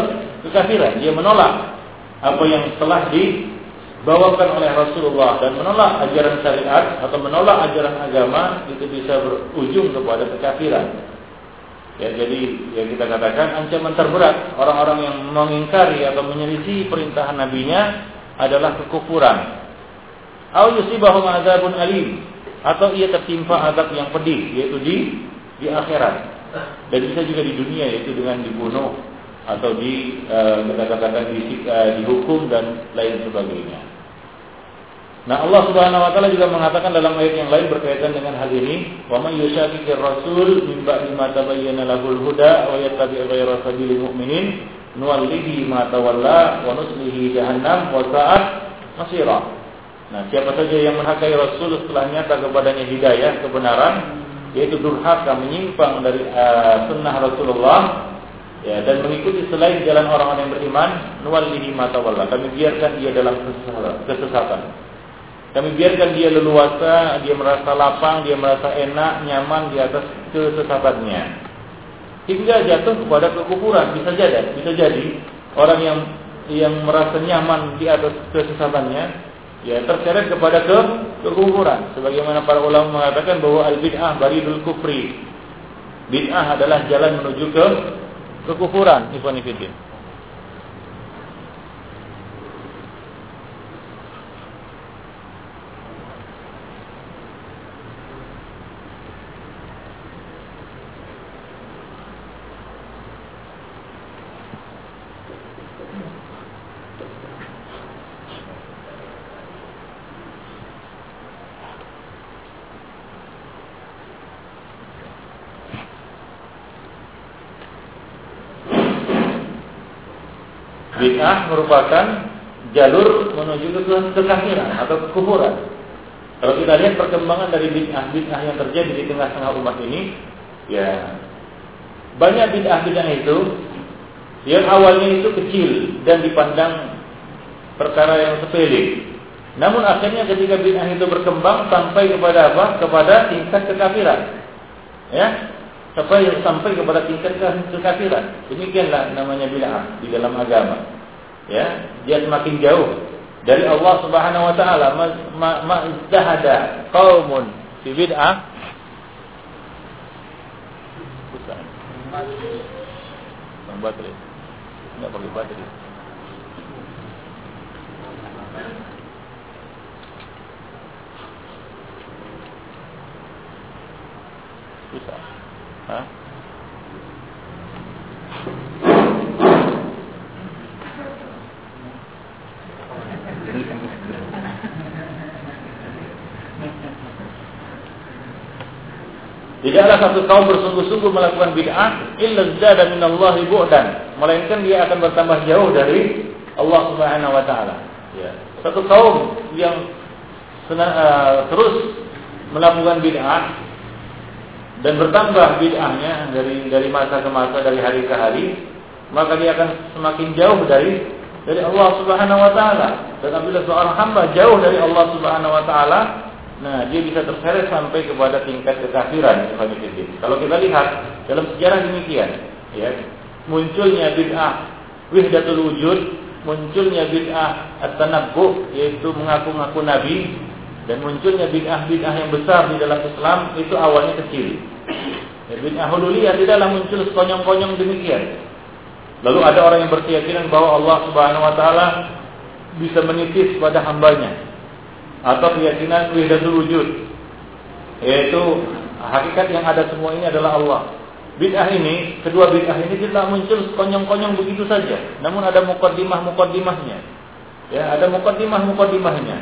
kekafiran, dia menolak apa yang telah di dibawakan oleh Rasulullah dan menolak ajaran syariat atau menolak ajaran agama itu bisa berujung kepada kekafiran. Ya, jadi ya kita katakan ancaman terberat orang-orang yang mengingkari atau menyelisih perintah nabinya adalah kekufuran. Au yusibahum azabun alim atau ia tertimpa azab yang pedih yaitu di di akhirat. Dan bisa juga di dunia yaitu dengan dibunuh atau di kita katakan di, uh, dihukum dan lain sebagainya. Nah Allah Subhanahu wa taala juga mengatakan dalam ayat yang lain berkaitan dengan hal ini, "Wa may yushaqiqir rasul min ba'di ma lahul huda wa yattabi' ghayra sabilil mu'minin nuwallihi ma tawalla wa nuslihi jahannam wa sa'at masira." Nah, siapa saja yang menghakai Rasul setelah nyata kepadanya hidayah kebenaran, yaitu durhaka menyimpang dari uh, sunnah Rasulullah, Ya, dan mengikuti selain jalan orang-orang yang beriman, nuwallihi mata walla. Kami biarkan dia dalam kesesatan. Kami biarkan dia leluasa, dia merasa lapang, dia merasa enak, nyaman di atas kesesatannya. Hingga jatuh kepada kekufuran, bisa jadi, bisa jadi orang yang yang merasa nyaman di atas kesesatannya ya terseret kepada ke kekufuran. Sebagaimana para ulama mengatakan bahwa al bid'ah baridul kufri. Bid'ah adalah jalan menuju ke kekufuran ikhwan fillah bid'ah merupakan jalur menuju ke kekafiran atau kekufuran. Kalau kita lihat perkembangan dari bid'ah-bid'ah yang terjadi di tengah-tengah umat ini, ya banyak bid'ah-bid'ah itu yang awalnya itu kecil dan dipandang perkara yang sepele. Namun akhirnya ketika bid'ah itu berkembang sampai kepada apa? Kepada tingkat kekafiran. Ya, sampai sampai kepada tingkat kekafiran. Demikianlah namanya bid'ah di dalam agama. Ya, dia semakin jauh dari Allah Subhanahu wa taala. Ma izdahada qaumun fi bid'ah bukan. Bang baterai. Enggak pakai baterai. Susah. Hah? Tidaklah satu kaum bersungguh-sungguh melakukan bid'ah illa zada minallahi bu'dan, melainkan dia akan bertambah jauh dari Allah Subhanahu wa taala. Ya. Satu kaum yang uh, terus melakukan bid'ah dan bertambah bid'ahnya dari dari masa ke masa dari hari ke hari maka dia akan semakin jauh dari dari Allah Subhanahu wa taala dan apabila seorang hamba jauh dari Allah Subhanahu wa taala nah dia bisa terseret sampai kepada tingkat kekafiran kalau kita lihat dalam sejarah demikian ya munculnya bid'ah wihdatul wujud munculnya bid'ah at-tanabbu yaitu mengaku-ngaku nabi dan munculnya bid'ah-bid'ah yang besar di dalam Islam itu awalnya kecil. Ya, bid'ah hululiyah tidaklah muncul sekonyong-konyong demikian. Lalu ada orang yang berkeyakinan bahwa Allah Subhanahu wa taala bisa menitis pada hambanya atau keyakinan wahdatul wujud yaitu hakikat yang ada semua ini adalah Allah. Bid'ah ini, kedua bid'ah ini tidak muncul sekonyong-konyong begitu saja, namun ada mukaddimah-mukaddimahnya. Ya, ada mukaddimah-mukaddimahnya.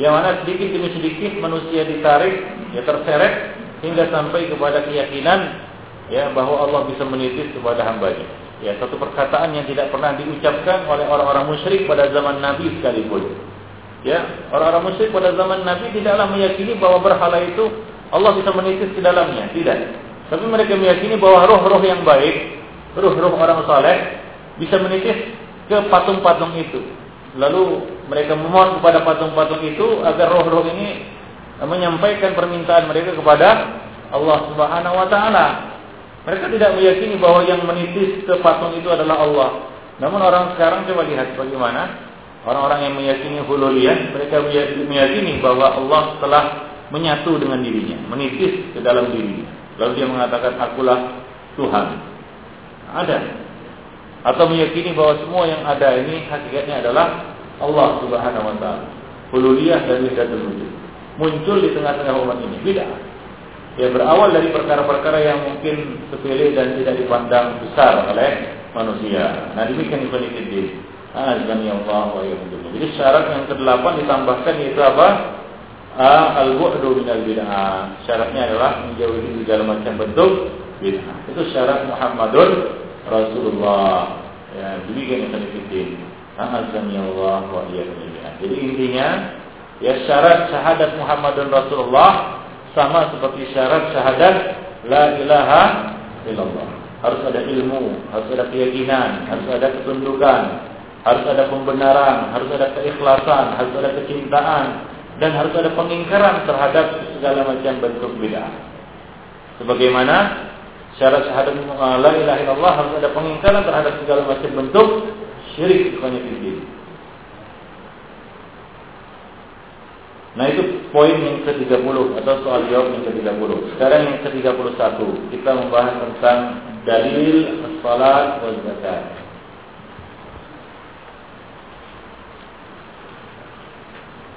Yang mana sedikit demi sedikit manusia ditarik, ya terseret hingga sampai kepada keyakinan ya bahwa Allah bisa menitis kepada hambanya. Ya, satu perkataan yang tidak pernah diucapkan oleh orang-orang musyrik pada zaman Nabi sekalipun. Ya, orang-orang musyrik pada zaman Nabi tidaklah meyakini bahwa berhala itu Allah bisa menitis ke dalamnya, tidak. Tapi mereka meyakini bahwa roh-roh yang baik, roh-roh orang saleh bisa menitis ke patung-patung itu. Lalu mereka memohon kepada patung-patung itu agar roh-roh ini menyampaikan permintaan mereka kepada Allah Subhanahu wa taala. Mereka tidak meyakini bahwa yang menitis ke patung itu adalah Allah. Namun orang sekarang coba lihat bagaimana orang-orang yang meyakini hululiyah, mereka meyakini bahwa Allah telah menyatu dengan dirinya, menitis ke dalam dirinya. Lalu dia mengatakan akulah Tuhan. Ada atau meyakini bahwa semua yang ada ini hakikatnya adalah Allah Subhanahu wa taala. Hululiyah dan wahdatul wujud. Muncul di tengah-tengah umat ini bid'ah. Ya berawal dari perkara-perkara yang mungkin sepele dan tidak dipandang besar oleh manusia. Nah demikian Ibnu Fiddin. Azani Allah wa Jadi syarat yang kedelapan ditambahkan yaitu apa? Al-bu'du minal bid'ah. Syaratnya adalah menjauhi segala macam bentuk bid'ah. Itu syarat Muhammadun Rasulullah. Ya, demikian yang Fiddin. Azani Allah wa Jadi intinya ya syarat syahadat Muhammadun Rasulullah sama seperti syarat syahadat la ilaha illallah. harus ada ilmu, harus ada keyakinan, harus ada ketundukan, harus ada pembenaran, harus ada keikhlasan, harus ada kecintaan, dan harus ada pengingkaran terhadap segala macam bentuk bid'ah. Sebagaimana syarat syahadat la ilaha illallah harus ada pengingkaran terhadap segala macam bentuk syirik bukannya fikih. Nah itu poin yang ke-30 atau soal jawab yang ke-30. Sekarang yang ke-31 kita membahas tentang dalil salat dan zakat.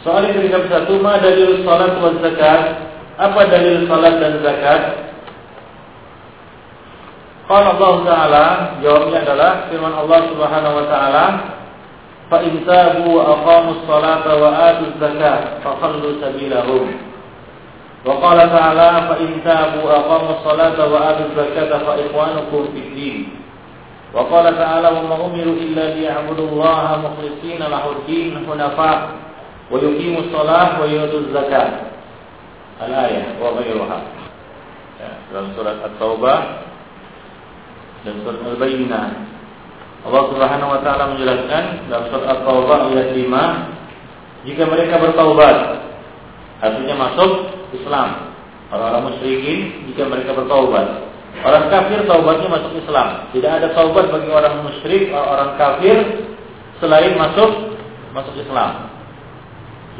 Soal yang ke satu, ma dalil salat wa zakat? Apa dalil salat dan zakat? Qala Allah Ta'ala, jawabnya adalah firman Allah Subhanahu wa taala, "Fa in tabu aqamu wa atu zakat, fa khallu sabilahum." Wa qala ta'ala, "Fa in tabu aqamu wa atu zakata fa ikhwanukum fid din." Wa qala ta'ala, "Wa wa yuqimus shalah wa ghairuha. Ya, dalam surat At-Taubah dan surat Al-Bayyinah. Allah Subhanahu wa taala menjelaskan dalam surat At-Taubah ayat 5, jika mereka bertaubat artinya masuk Islam. Orang-orang musyrikin jika mereka bertaubat. Orang kafir taubatnya masuk Islam. Tidak ada taubat bagi orang musyrik orang kafir selain masuk masuk Islam.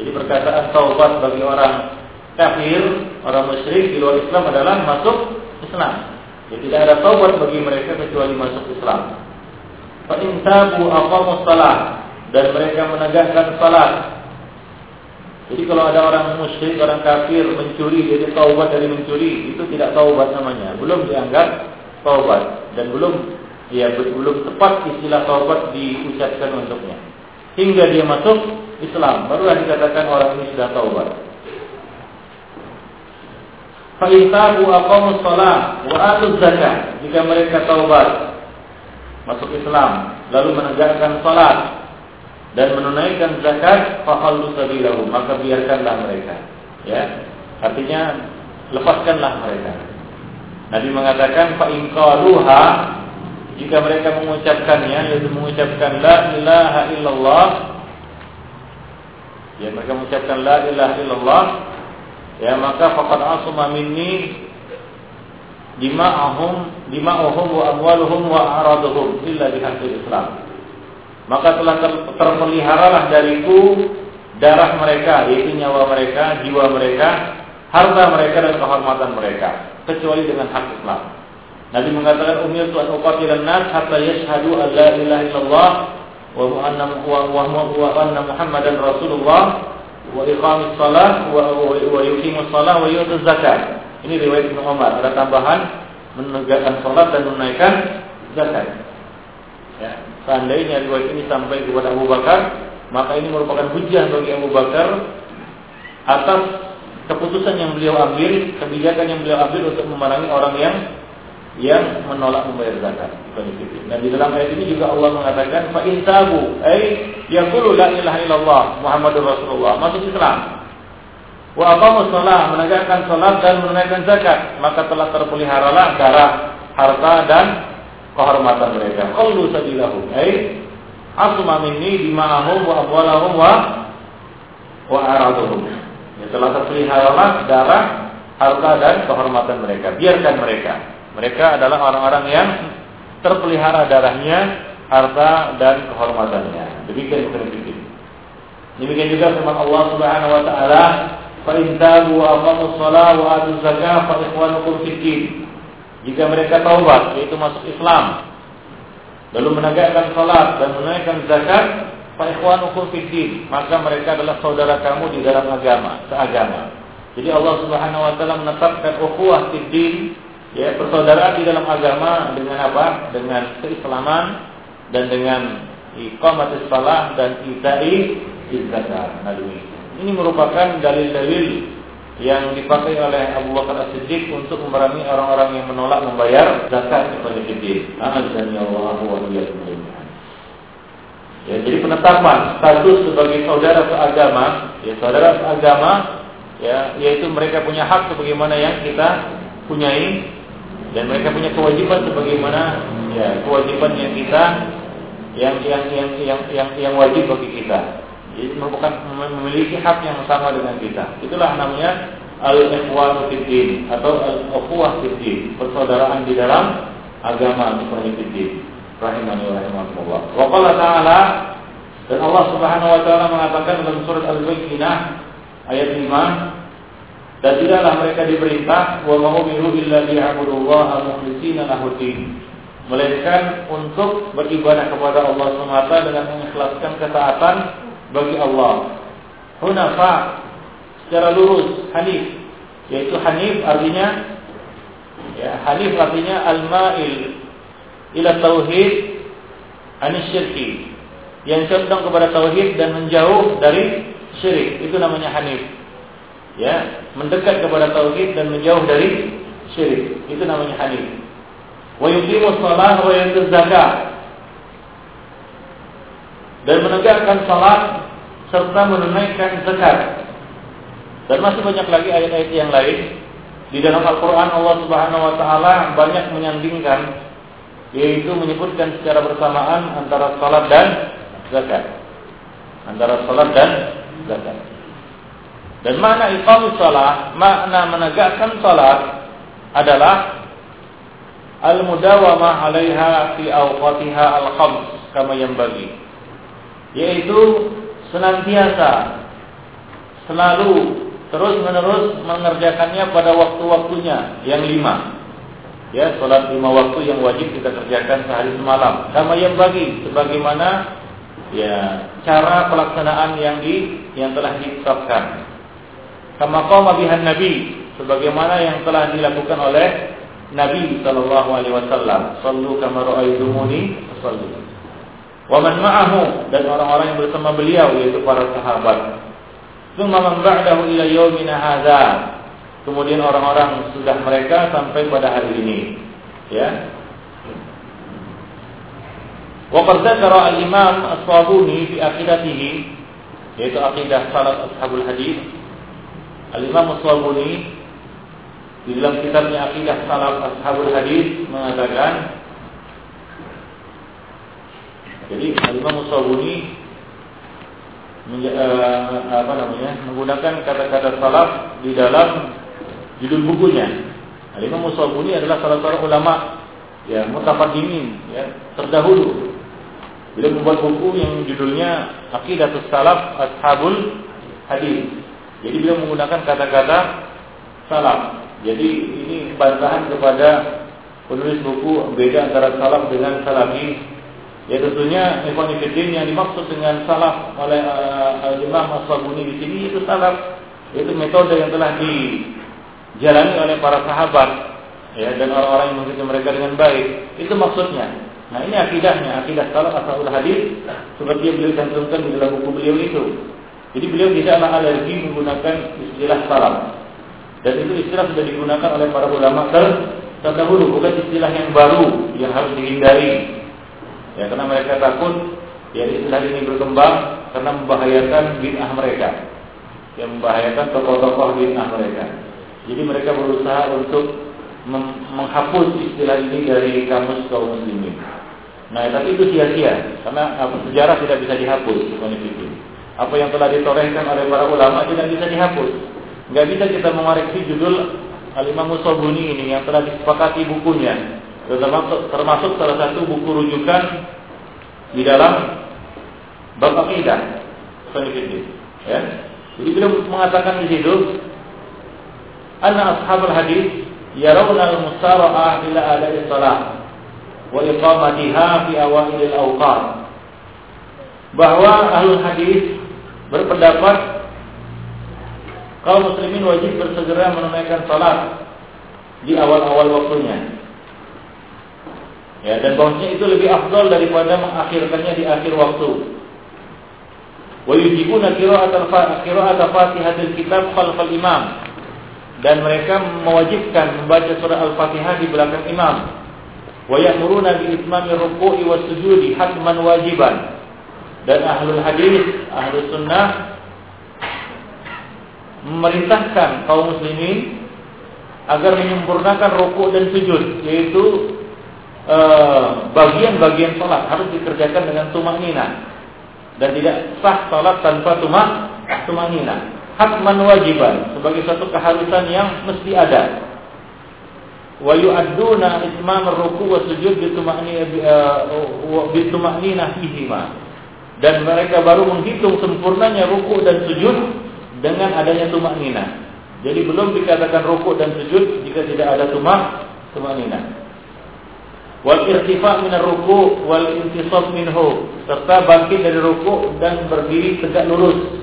Jadi perkataan taubat bagi orang kafir, orang musyrik di luar Islam adalah masuk Islam. Jadi tidak ada taubat bagi mereka kecuali masuk Islam. Fa in tabu dan mereka menegakkan salat. Jadi kalau ada orang musyrik, orang kafir mencuri, jadi taubat dari mencuri, itu tidak taubat namanya. Belum dianggap taubat dan belum ya belum tepat istilah taubat diucapkan untuknya. Hingga dia masuk Islam, barulah dikatakan orang ini sudah taubat. Fa'intabu aqamus shalah wa atuz zakat. Jika mereka taubat, masuk Islam, lalu menegakkan salat dan menunaikan zakat, fa'allu sabilahu, maka biarkanlah mereka. Ya. Artinya lepaskanlah mereka. Nabi mengatakan fa in jika mereka mengucapkannya yaitu mengucapkan la ilaha illallah ya mereka mengucapkan la ilaha illallah. Ya maka faqad asuma minni dima'ahum dima'uhum wa amwaluhum wa araduhum illa bihaqqil Islam maka telah ter terpeliharalah dariku darah mereka yaitu nyawa mereka jiwa mereka harta mereka dan kehormatan mereka kecuali dengan hak Islam. Nabi mengatakan umil tuan uqatilan nas hatta yashhadu an la ilaha illallah wa iqamis salat wa wa yuqimus salat wa yutuz zakat. Ini riwayat Ibnu Umar. Ada tambahan menegakkan salat dan menunaikan zakat. Ya, seandainya riwayat ini sampai kepada Abu Bakar, maka ini merupakan hujah bagi Abu Bakar atas keputusan yang beliau ambil, kebijakan yang beliau ambil untuk memerangi orang yang yang menolak membayar zakat. Dan di dalam ayat ini juga Allah mengatakan fa in tabu ay yaqulu la ilaha illallah Muhammadur Rasulullah masuk Islam. Wa aqamu shalah menegakkan salat dan menunaikan zakat, maka telah terpeliharalah darah, harta dan kehormatan mereka. Qallu sabilahu ay asma minni dima'ahum wa amwalahum wa wa araduhum. Ya, telah terpeliharalah darah, harta dan kehormatan mereka. Biarkan mereka. Mereka adalah orang-orang yang terpelihara darahnya, harta dan kehormatannya. Demikian begitu. Demikian juga firman Allah Subhanahu wa taala, "Fa in tabu wa aqamu shalah wa atu zakah fa ikhwanukum fid Jika mereka taubat, yaitu masuk Islam, lalu menegakkan salat dan menunaikan zakat, fa ikhwanukum fid maka mereka adalah saudara kamu di dalam agama, seagama. Jadi Allah Subhanahu wa taala menetapkan ukhuwah din, ya persaudaraan di dalam agama dengan apa? Dengan keislaman dan dengan iqamatus salah dan itai zakat. Nah, ini merupakan dalil-dalil yang dipakai oleh Abu Bakar As-Siddiq untuk memerangi orang-orang yang menolak membayar zakat kepada kita. Azan ya Allah wa Ya, jadi penetapan status sebagai saudara seagama, ya saudara seagama, ya yaitu mereka punya hak sebagaimana yang kita punyai dan mereka punya kewajiban sebagaimana ya kewajiban yang kita yang yang yang yang yang, yang wajib bagi kita. Jadi merupakan memiliki hak yang sama dengan kita. Itulah namanya al-ikhwan fiddin atau al-ukhuwah fiddin, persaudaraan di dalam agama ikhwan fiddin. Rahimani wa rahimakumullah. Wa qala ta'ala dan Allah Subhanahu wa taala mengatakan dalam surat Al-Baqarah ayat 5 dan tidaklah mereka diperintah wa ma'umiru illa liya'budullaha mukhlishina lahuddin melainkan untuk beribadah kepada Allah semata dengan mengikhlaskan ketaatan bagi Allah. Hunafa secara lurus, hanif. Yaitu hanif artinya ya, hanif artinya al-ma'il ila tauhid anis syirki. Yang condong kepada tauhid dan menjauh dari syirik. Itu namanya hanif. Ya, mendekat kepada tauhid dan menjauh dari syirik. Itu namanya hanif. Wa yuqimus shalah wa zakat dan menegakkan salat serta menunaikan zakat. Dan masih banyak lagi ayat-ayat yang lain di dalam Al-Qur'an Allah Subhanahu wa taala banyak menyandingkan yaitu menyebutkan secara bersamaan antara salat dan zakat. Antara salat dan zakat. Dan makna iqamus salat, makna menegakkan salat adalah al-mudawamah 'alaiha fi awqatiha al-khams kama yang bagi yaitu senantiasa selalu terus menerus mengerjakannya pada waktu-waktunya yang lima. Ya, sholat lima waktu yang wajib kita kerjakan sehari semalam. Sama yang bagi, sebagaimana ya cara pelaksanaan yang di yang telah ditetapkan. Kama qama bihan Nabi, sebagaimana yang telah dilakukan oleh Nabi sallallahu alaihi wasallam. Sallu kama ra'aitumuni sallu wa man ma'ahu dan orang-orang yang bersama beliau yaitu para sahabat. Tsumma man ba'dahu ila yaumina hadza. Kemudian orang-orang sudah mereka sampai pada hari ini. Ya. Wa qad dzakara al-Imam As-Sabuni fi aqidatihi yaitu aqidah salaf ashabul hadis. Al-Imam di dalam kitabnya Aqidah Salaf Ashabul Hadis mengatakan jadi Imam Musawuni uh, apa namanya menggunakan kata-kata salaf di dalam judul bukunya. Imam Musawuni adalah salah seorang ulama ya mutaqaddimin ya terdahulu. Beliau membuat buku yang judulnya Aqidatus Salaf Ashabul Hadis. Jadi beliau menggunakan kata-kata salaf. Jadi ini bantahan kepada penulis buku beda antara salaf dengan salafi Ya tentunya ikhwan yang dimaksud dengan salaf oleh uh, Imam As-Sabuni di sini itu salaf itu metode yang telah dijalani oleh para sahabat ya dan orang-orang yang mengikuti mereka dengan baik. Itu maksudnya. Nah, ini akidahnya, akidah salaf asal hadis seperti yang beliau cantumkan di dalam buku beliau itu. Jadi beliau tidaklah alergi menggunakan istilah salaf. Dan itu istilah sudah digunakan oleh para ulama terdahulu, bukan istilah yang baru yang harus dihindari Ya karena mereka takut ya istilah ini berkembang karena membahayakan bid'ah mereka. Yang membahayakan tokoh-tokoh bid'ah mereka. Jadi mereka berusaha untuk menghapus istilah ini dari kamus kaum muslimin. Nah, tapi itu sia-sia karena sejarah tidak bisa dihapus itu. Apa yang telah ditorehkan oleh para ulama tidak bisa dihapus. Nggak bisa kita mengoreksi judul Al-Imam Musabuni ini yang telah disepakati bukunya termasuk, termasuk salah satu buku rujukan di dalam bab akidah ya. Jadi beliau mengatakan di situ anna ashabul hadis yarawna al-musara'ah ila ada'i salat wa iqamatiha fi awailil awqat bahwa ahlul hadis berpendapat kaum muslimin wajib bersegera menunaikan salat di awal-awal waktunya. Ya, dan bahwasanya itu lebih afdal daripada mengakhirkannya di akhir waktu. Wa yujibuna qira'at al-qira'at Fatihatil kitab khalfal imam. Dan mereka mewajibkan membaca surah Al-Fatihah di belakang imam. Wa ya'muruna bi itmami ruku'i was sujudi hatman wajiban. Dan ahlul hadis, ahlus sunnah memerintahkan kaum muslimin agar menyempurnakan rukuk dan sujud, yaitu eh, bagian-bagian sholat harus dikerjakan dengan tumak nina dan tidak sah sholat tanpa tumak tumak nina. Hatman wajiban sebagai satu keharusan yang mesti ada. Wa yu'adduna itmam ruku wa sujud bitumaknina eh, fihima. Dan mereka baru menghitung sempurnanya ruku dan sujud dengan adanya tumak nina. Jadi belum dikatakan rukuk dan sujud jika tidak ada tumak tumak nina. Wal irtifa min ruku wal intisab minhu serta bangkit dari ruku dan berdiri tegak lurus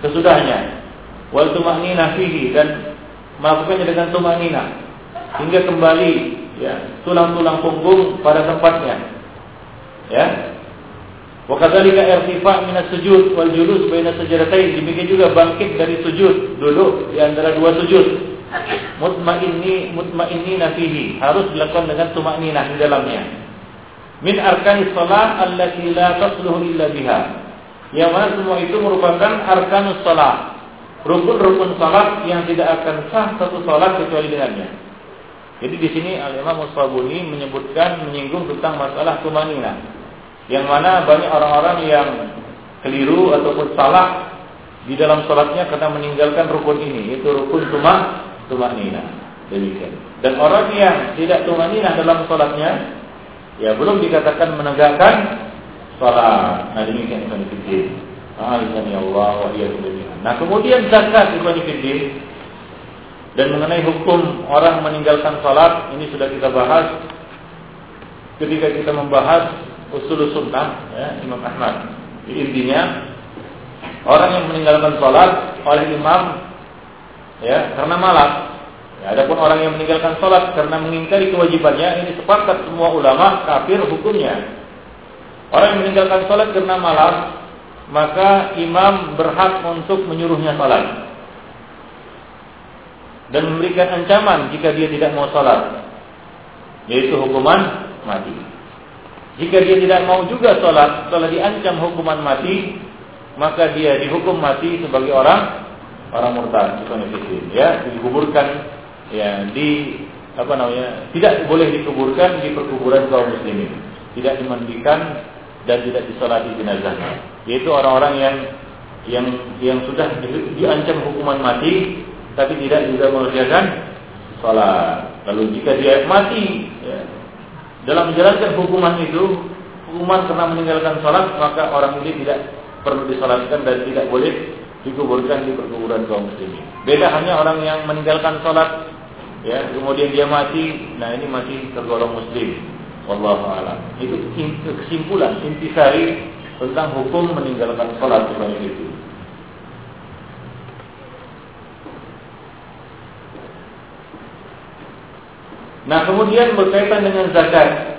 sesudahnya. Wal tumak nina fihi dan melakukannya dengan tumak nina hingga kembali ya tulang-tulang punggung pada tempatnya. Ya, Wa kadzalika irtifa' min as-sujud wal julus baina sajdatain. Demikian juga bangkit dari sujud, duduk di antara dua sujud. Mutmainni mutmainnina fihi. Harus dilakukan dengan tumakninah di dalamnya. Min arkanis shalah allati la tasluhu illa biha. Yang mana semua itu merupakan arkanus shalah. Rukun-rukun salat yang tidak akan sah satu salat kecuali dengannya. Jadi di sini Al Imam menyebutkan menyinggung tentang masalah tumanina yang mana banyak orang-orang yang keliru ataupun salah di dalam sholatnya karena meninggalkan rukun ini, itu rukun tuma tuma nina. Demikian. Dan orang yang tidak tuma nina dalam sholatnya, ya belum dikatakan menegakkan sholat. Nah demikian Ibn Fiddin. ya Allah wa Nah kemudian zakat Ibn Fiddin dan mengenai hukum orang meninggalkan sholat ini sudah kita bahas ketika kita membahas usul sunnah ya, Imam Ahmad. Intinya orang yang meninggalkan sholat oleh imam ya karena malas. Ya, adapun orang yang meninggalkan sholat karena mengingkari kewajibannya ini sepakat semua ulama kafir hukumnya. Orang yang meninggalkan sholat karena malas maka imam berhak untuk menyuruhnya sholat dan memberikan ancaman jika dia tidak mau sholat yaitu hukuman mati. Jika dia tidak mau juga sholat, setelah diancam hukuman mati, maka dia dihukum mati sebagai orang orang murtad, ya, dikuburkan ya di apa namanya tidak boleh dikuburkan di perkuburan kaum muslimin, tidak dimandikan dan tidak disolati jenazahnya. Yaitu orang-orang yang yang yang sudah di, diancam hukuman mati tapi tidak juga mengerjakan sholat. Lalu jika dia mati ya, dalam menjalankan hukuman itu, hukuman karena meninggalkan sholat, maka orang ini tidak perlu disolatkan dan tidak boleh dikuburkan di perkuburan kaum muslimin. Beda hanya orang yang meninggalkan sholat, ya kemudian dia mati, nah ini masih tergolong muslim. Wallahu a'lam. Itu kesimpulan, intisari tentang hukum meninggalkan sholat sebanyak itu. Nah kemudian berkaitan dengan zakat.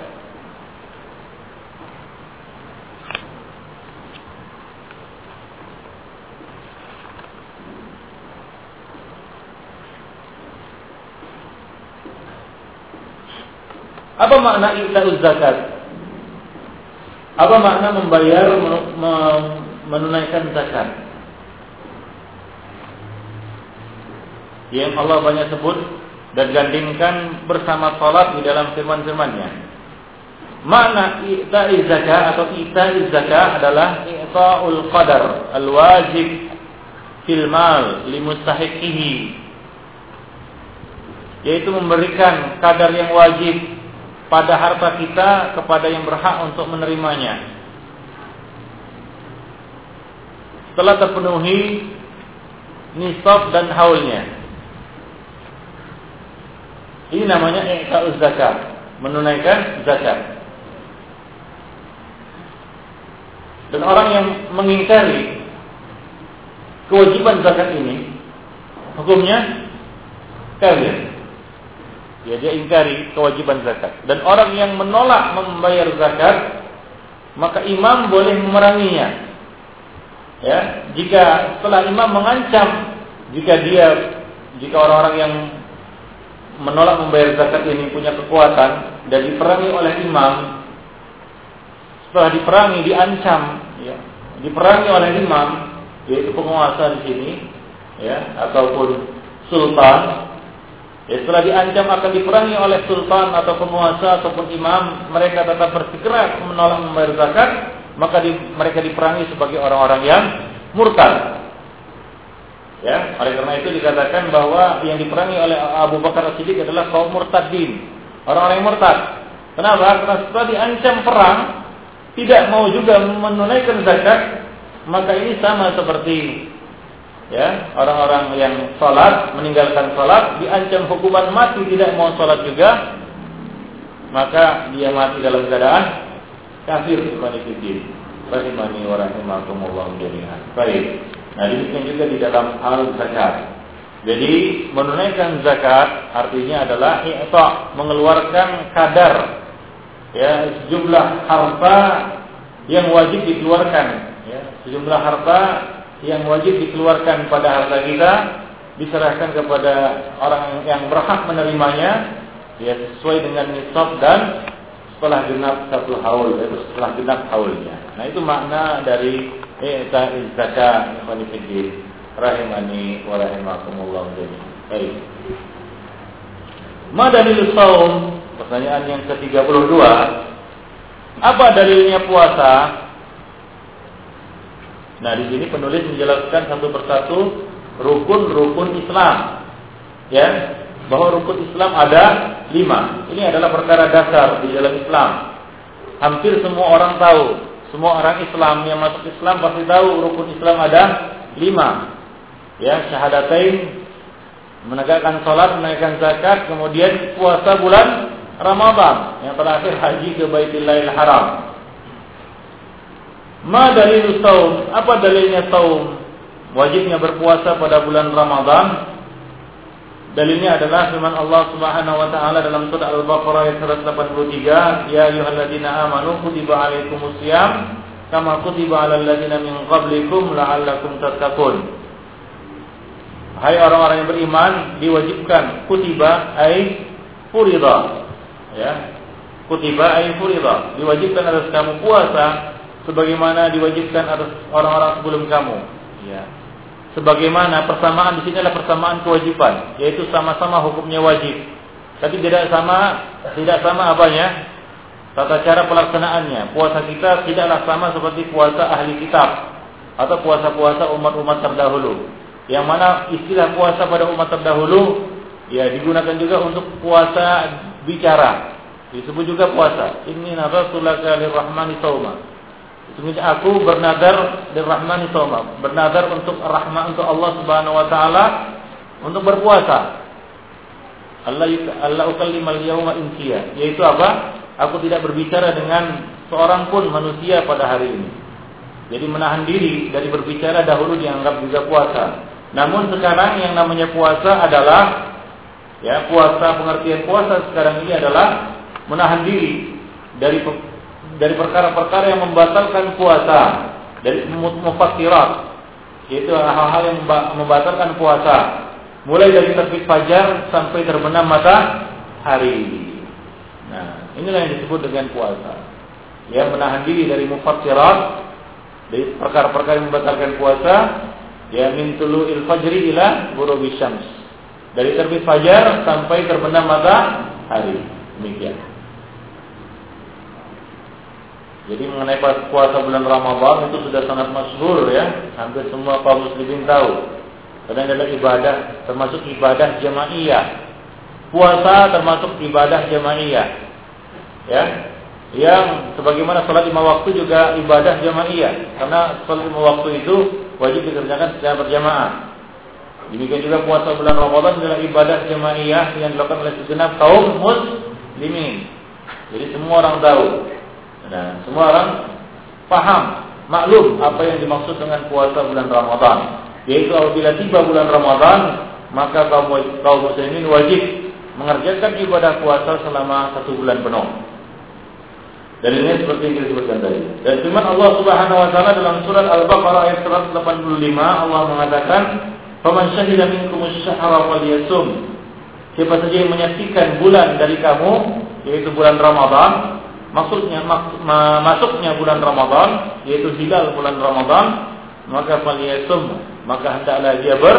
Apa makna ikta'uz zakat? Apa makna membayar menunaikan zakat? Yang Allah banyak sebut dan gandingkan bersama salat di dalam firman-firmannya. Makna i'ta'iz zakah atau i'ta'iz zakah adalah i'ta'ul qadar al-wajib fil mal limustahiqihi yaitu memberikan kadar yang wajib pada harta kita kepada yang berhak untuk menerimanya. Setelah terpenuhi nisab dan haulnya. Ini namanya i'ta'uz zakat, menunaikan zakat. Dan orang yang mengingkari kewajiban zakat ini, hukumnya kafir. Ya dia ingkari kewajiban zakat. Dan orang yang menolak membayar zakat, maka imam boleh memeranginya. Ya, jika setelah imam mengancam jika dia jika orang-orang yang menolak membayar zakat ini punya kekuatan dan diperangi oleh imam. Setelah diperangi diancam ya. Diperangi oleh imam yaitu penguasa di sini ya ataupun sultan. Ya, setelah diancam akan diperangi oleh sultan atau penguasa ataupun imam, mereka tetap bersikeras menolak membayar zakat, maka di, mereka diperangi sebagai orang-orang yang murtad. Ya, oleh karena itu dikatakan bahwa yang diperangi oleh Abu Bakar As-Siddiq adalah kaum murtadin, orang-orang yang murtad. Kenapa? Karena setelah diancam perang, tidak mau juga menunaikan zakat, maka ini sama seperti ya orang-orang yang sholat meninggalkan sholat diancam hukuman mati tidak mau sholat juga maka dia mati dalam keadaan kafir ikhwanifidin rahimani wa rahimakumullah jami'an baik nah demikian juga di dalam hal zakat jadi menunaikan zakat artinya adalah i'ta mengeluarkan kadar ya sejumlah harta yang wajib dikeluarkan ya sejumlah harta yang wajib dikeluarkan pada harta kita diserahkan kepada orang yang berhak menerimanya ya sesuai dengan nisab dan setelah genap satu haul setelah genap haulnya. Nah itu makna dari i'ta zakat ikhwanifidin rahimani wa rahimakumullah Baik. Ma dalil saum? Pertanyaan yang ke-32. Apa dalilnya puasa? Nah, di sini penulis menjelaskan satu persatu rukun-rukun Islam. Ya, bahwa rukun Islam ada lima. Ini adalah perkara dasar di dalam Islam. Hampir semua orang tahu, semua orang Islam yang masuk Islam pasti tahu rukun Islam ada lima. Ya, syahadatain, menegakkan sholat, menegakkan zakat, kemudian puasa bulan Ramadan, yang terakhir haji ke Baitillahil Haram. Ma dalil saum? Apa dalilnya saum? Wajibnya berpuasa pada bulan Ramadan. Dalilnya adalah firman Allah Subhanahu wa taala dalam surah Al-Baqarah ayat 183, "Ya ayyuhalladzina amanu kutiba alaikumusiyam kama kutiba alal ladzina min qablikum la'allakum tattaqun." Hai orang-orang yang beriman, diwajibkan kutiba ai furida. Ya. Kutiba ai furida, diwajibkan atas kamu puasa sebagaimana diwajibkan atas orang-orang sebelum kamu. Ya. Sebagaimana persamaan di sini adalah persamaan kewajiban, yaitu sama-sama hukumnya wajib. Tapi tidak sama tidak sama apanya? Tata cara pelaksanaannya. Puasa kita tidaklah sama seperti puasa ahli kitab atau puasa-puasa umat-umat terdahulu. Yang mana istilah puasa pada umat terdahulu ya digunakan juga untuk puasa bicara. Disebut juga puasa. Ini nazatul laka lirrahmani sauma. Sesungguhnya aku bernadar Rahman soma, bernadar untuk rahmat untuk Allah Subhanahu wa taala untuk berpuasa. Allah Allah ukallimal yauma insiya, yaitu apa? Aku tidak berbicara dengan seorang pun manusia pada hari ini. Jadi menahan diri dari berbicara dahulu dianggap juga puasa. Namun sekarang yang namanya puasa adalah ya puasa pengertian puasa sekarang ini adalah menahan diri dari dari perkara-perkara yang membatalkan puasa dari mufassirat yaitu hal-hal yang membatalkan puasa mulai dari terbit fajar sampai terbenam matahari. Nah, inilah yang disebut dengan puasa. Ya, menahan diri dari mufassirat dari perkara-perkara yang membatalkan puasa ya min il fajri ila ghurubi syams. Dari terbit fajar sampai terbenam matahari. Demikian. Jadi mengenai puasa bulan Ramadan itu sudah sangat masyhur ya, hampir semua kaum muslimin tahu. Karena adalah ibadah termasuk ibadah jamaiyah. Puasa termasuk ibadah jamaiyah. Ya. Yang sebagaimana salat lima waktu juga ibadah jamaiyah. Karena salat lima waktu itu wajib dikerjakan secara berjamaah. Demikian juga puasa bulan Ramadan adalah ibadah jamaiyah yang dilakukan oleh segenap kaum muslimin. Jadi semua orang tahu Nah, semua orang paham, maklum apa yang dimaksud dengan puasa bulan Ramadan. Yaitu apabila tiba bulan Ramadan, maka kaum kaum muslimin wajib mengerjakan ibadah puasa selama satu bulan penuh. Dan ini seperti yang disebutkan tadi. Dan firman Allah Subhanahu wa taala dalam surat Al-Baqarah ayat 185 Allah mengatakan, "Faman syahida minkum asy-syahra falyasum." Siapa saja yang menyaksikan bulan dari kamu, yaitu bulan Ramadan, maksudnya mak, masuknya bulan Ramadan, yaitu hilal bulan Ramadan, maka falyasum, maka hendaklah dia ber,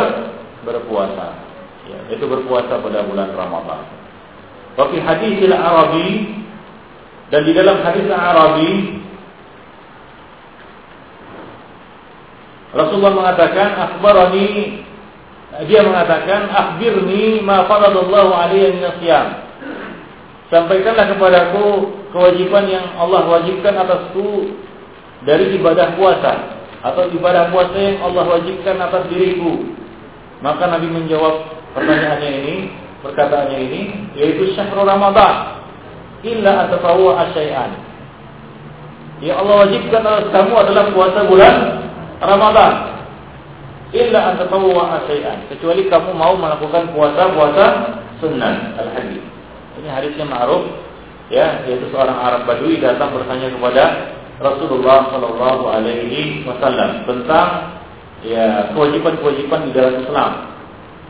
berpuasa. Ya, itu berpuasa pada bulan Ramadan. Tapi hadis Arabi dan di dalam hadis Arabi Rasulullah mengatakan akhbarani dia mengatakan akhbirni ma faradallahu alayya min Sampaikanlah kepadaku kewajiban yang Allah wajibkan atasku dari ibadah puasa atau ibadah puasa yang Allah wajibkan atas diriku. Maka Nabi menjawab pertanyaannya ini, perkataannya ini, yaitu syahrul Ramadan illa atatawwa asyai'an. Ya Allah wajibkan atas kamu adalah puasa bulan Ramadan. Illa atatawwa asyai'an. Kecuali kamu mau melakukan puasa-puasa sunnah al-hadis. Ini hadisnya ma'ruf ya, yaitu seorang Arab Badui datang bertanya kepada Rasulullah Shallallahu Alaihi Wasallam tentang ya kewajiban-kewajiban di dalam Islam.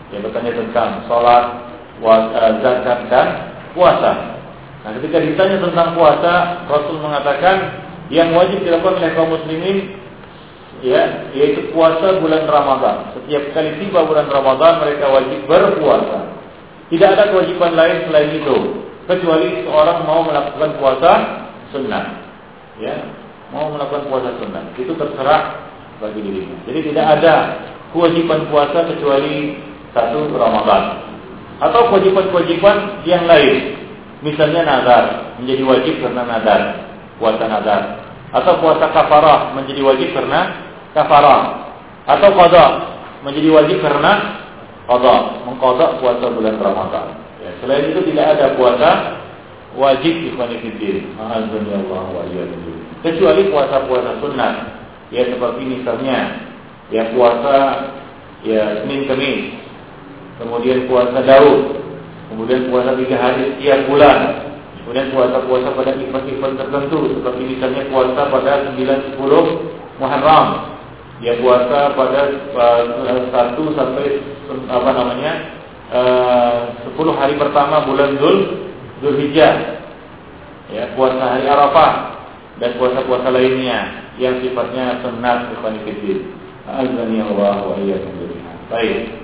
Dia bertanya tentang sholat, zakat dan puasa. Nah, ketika ditanya tentang puasa, Rasul mengatakan yang wajib dilakukan oleh kaum muslimin ya, yaitu puasa bulan Ramadan. Setiap kali tiba bulan Ramadan mereka wajib berpuasa. Tidak ada kewajiban lain selain itu, kecuali seorang mau melakukan puasa sunnah. Ya, mau melakukan puasa sunnah. Itu terserah bagi dirinya. Jadi tidak ada kewajiban puasa kecuali satu Ramadan atau kewajiban-kewajiban yang lain Misalnya nazar menjadi wajib karena nazar, puasa nazar. Atau puasa kafarah menjadi wajib karena kafarah. Atau qada menjadi wajib karena qada, mengqada puasa bulan Ramadan. Ya, selain itu tidak ada puasa wajib ikhwan fillah. Allah wa Kecuali puasa-puasa sunnah. Ya seperti misalnya ya puasa ya Senin Kamis, kemudian puasa Daud, kemudian puasa tiga hari setiap bulan, kemudian puasa-puasa pada event-event tertentu, seperti misalnya puasa pada 9-10 Muharram, ya puasa pada uh, satu sampai apa namanya uh, sepuluh hari pertama bulan Zul Zulhijjah, ya puasa hari Arafah dan puasa-puasa lainnya yang sifatnya sunat bukan fikih. Azani Allah wa iyyakum Baik.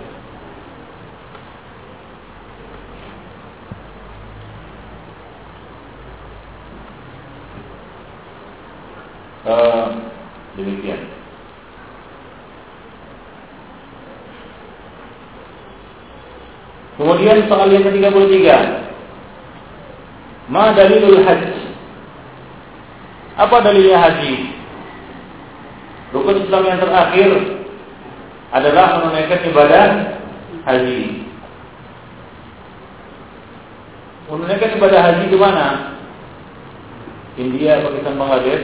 uh, demikian. Kemudian soal yang ke-33. Ma dalilul haji? Apa dalilnya haji? Rukun Islam yang terakhir adalah menunaikan ibadah haji. Menunaikan ibadah haji di mana? India, Pakistan, Bangladesh,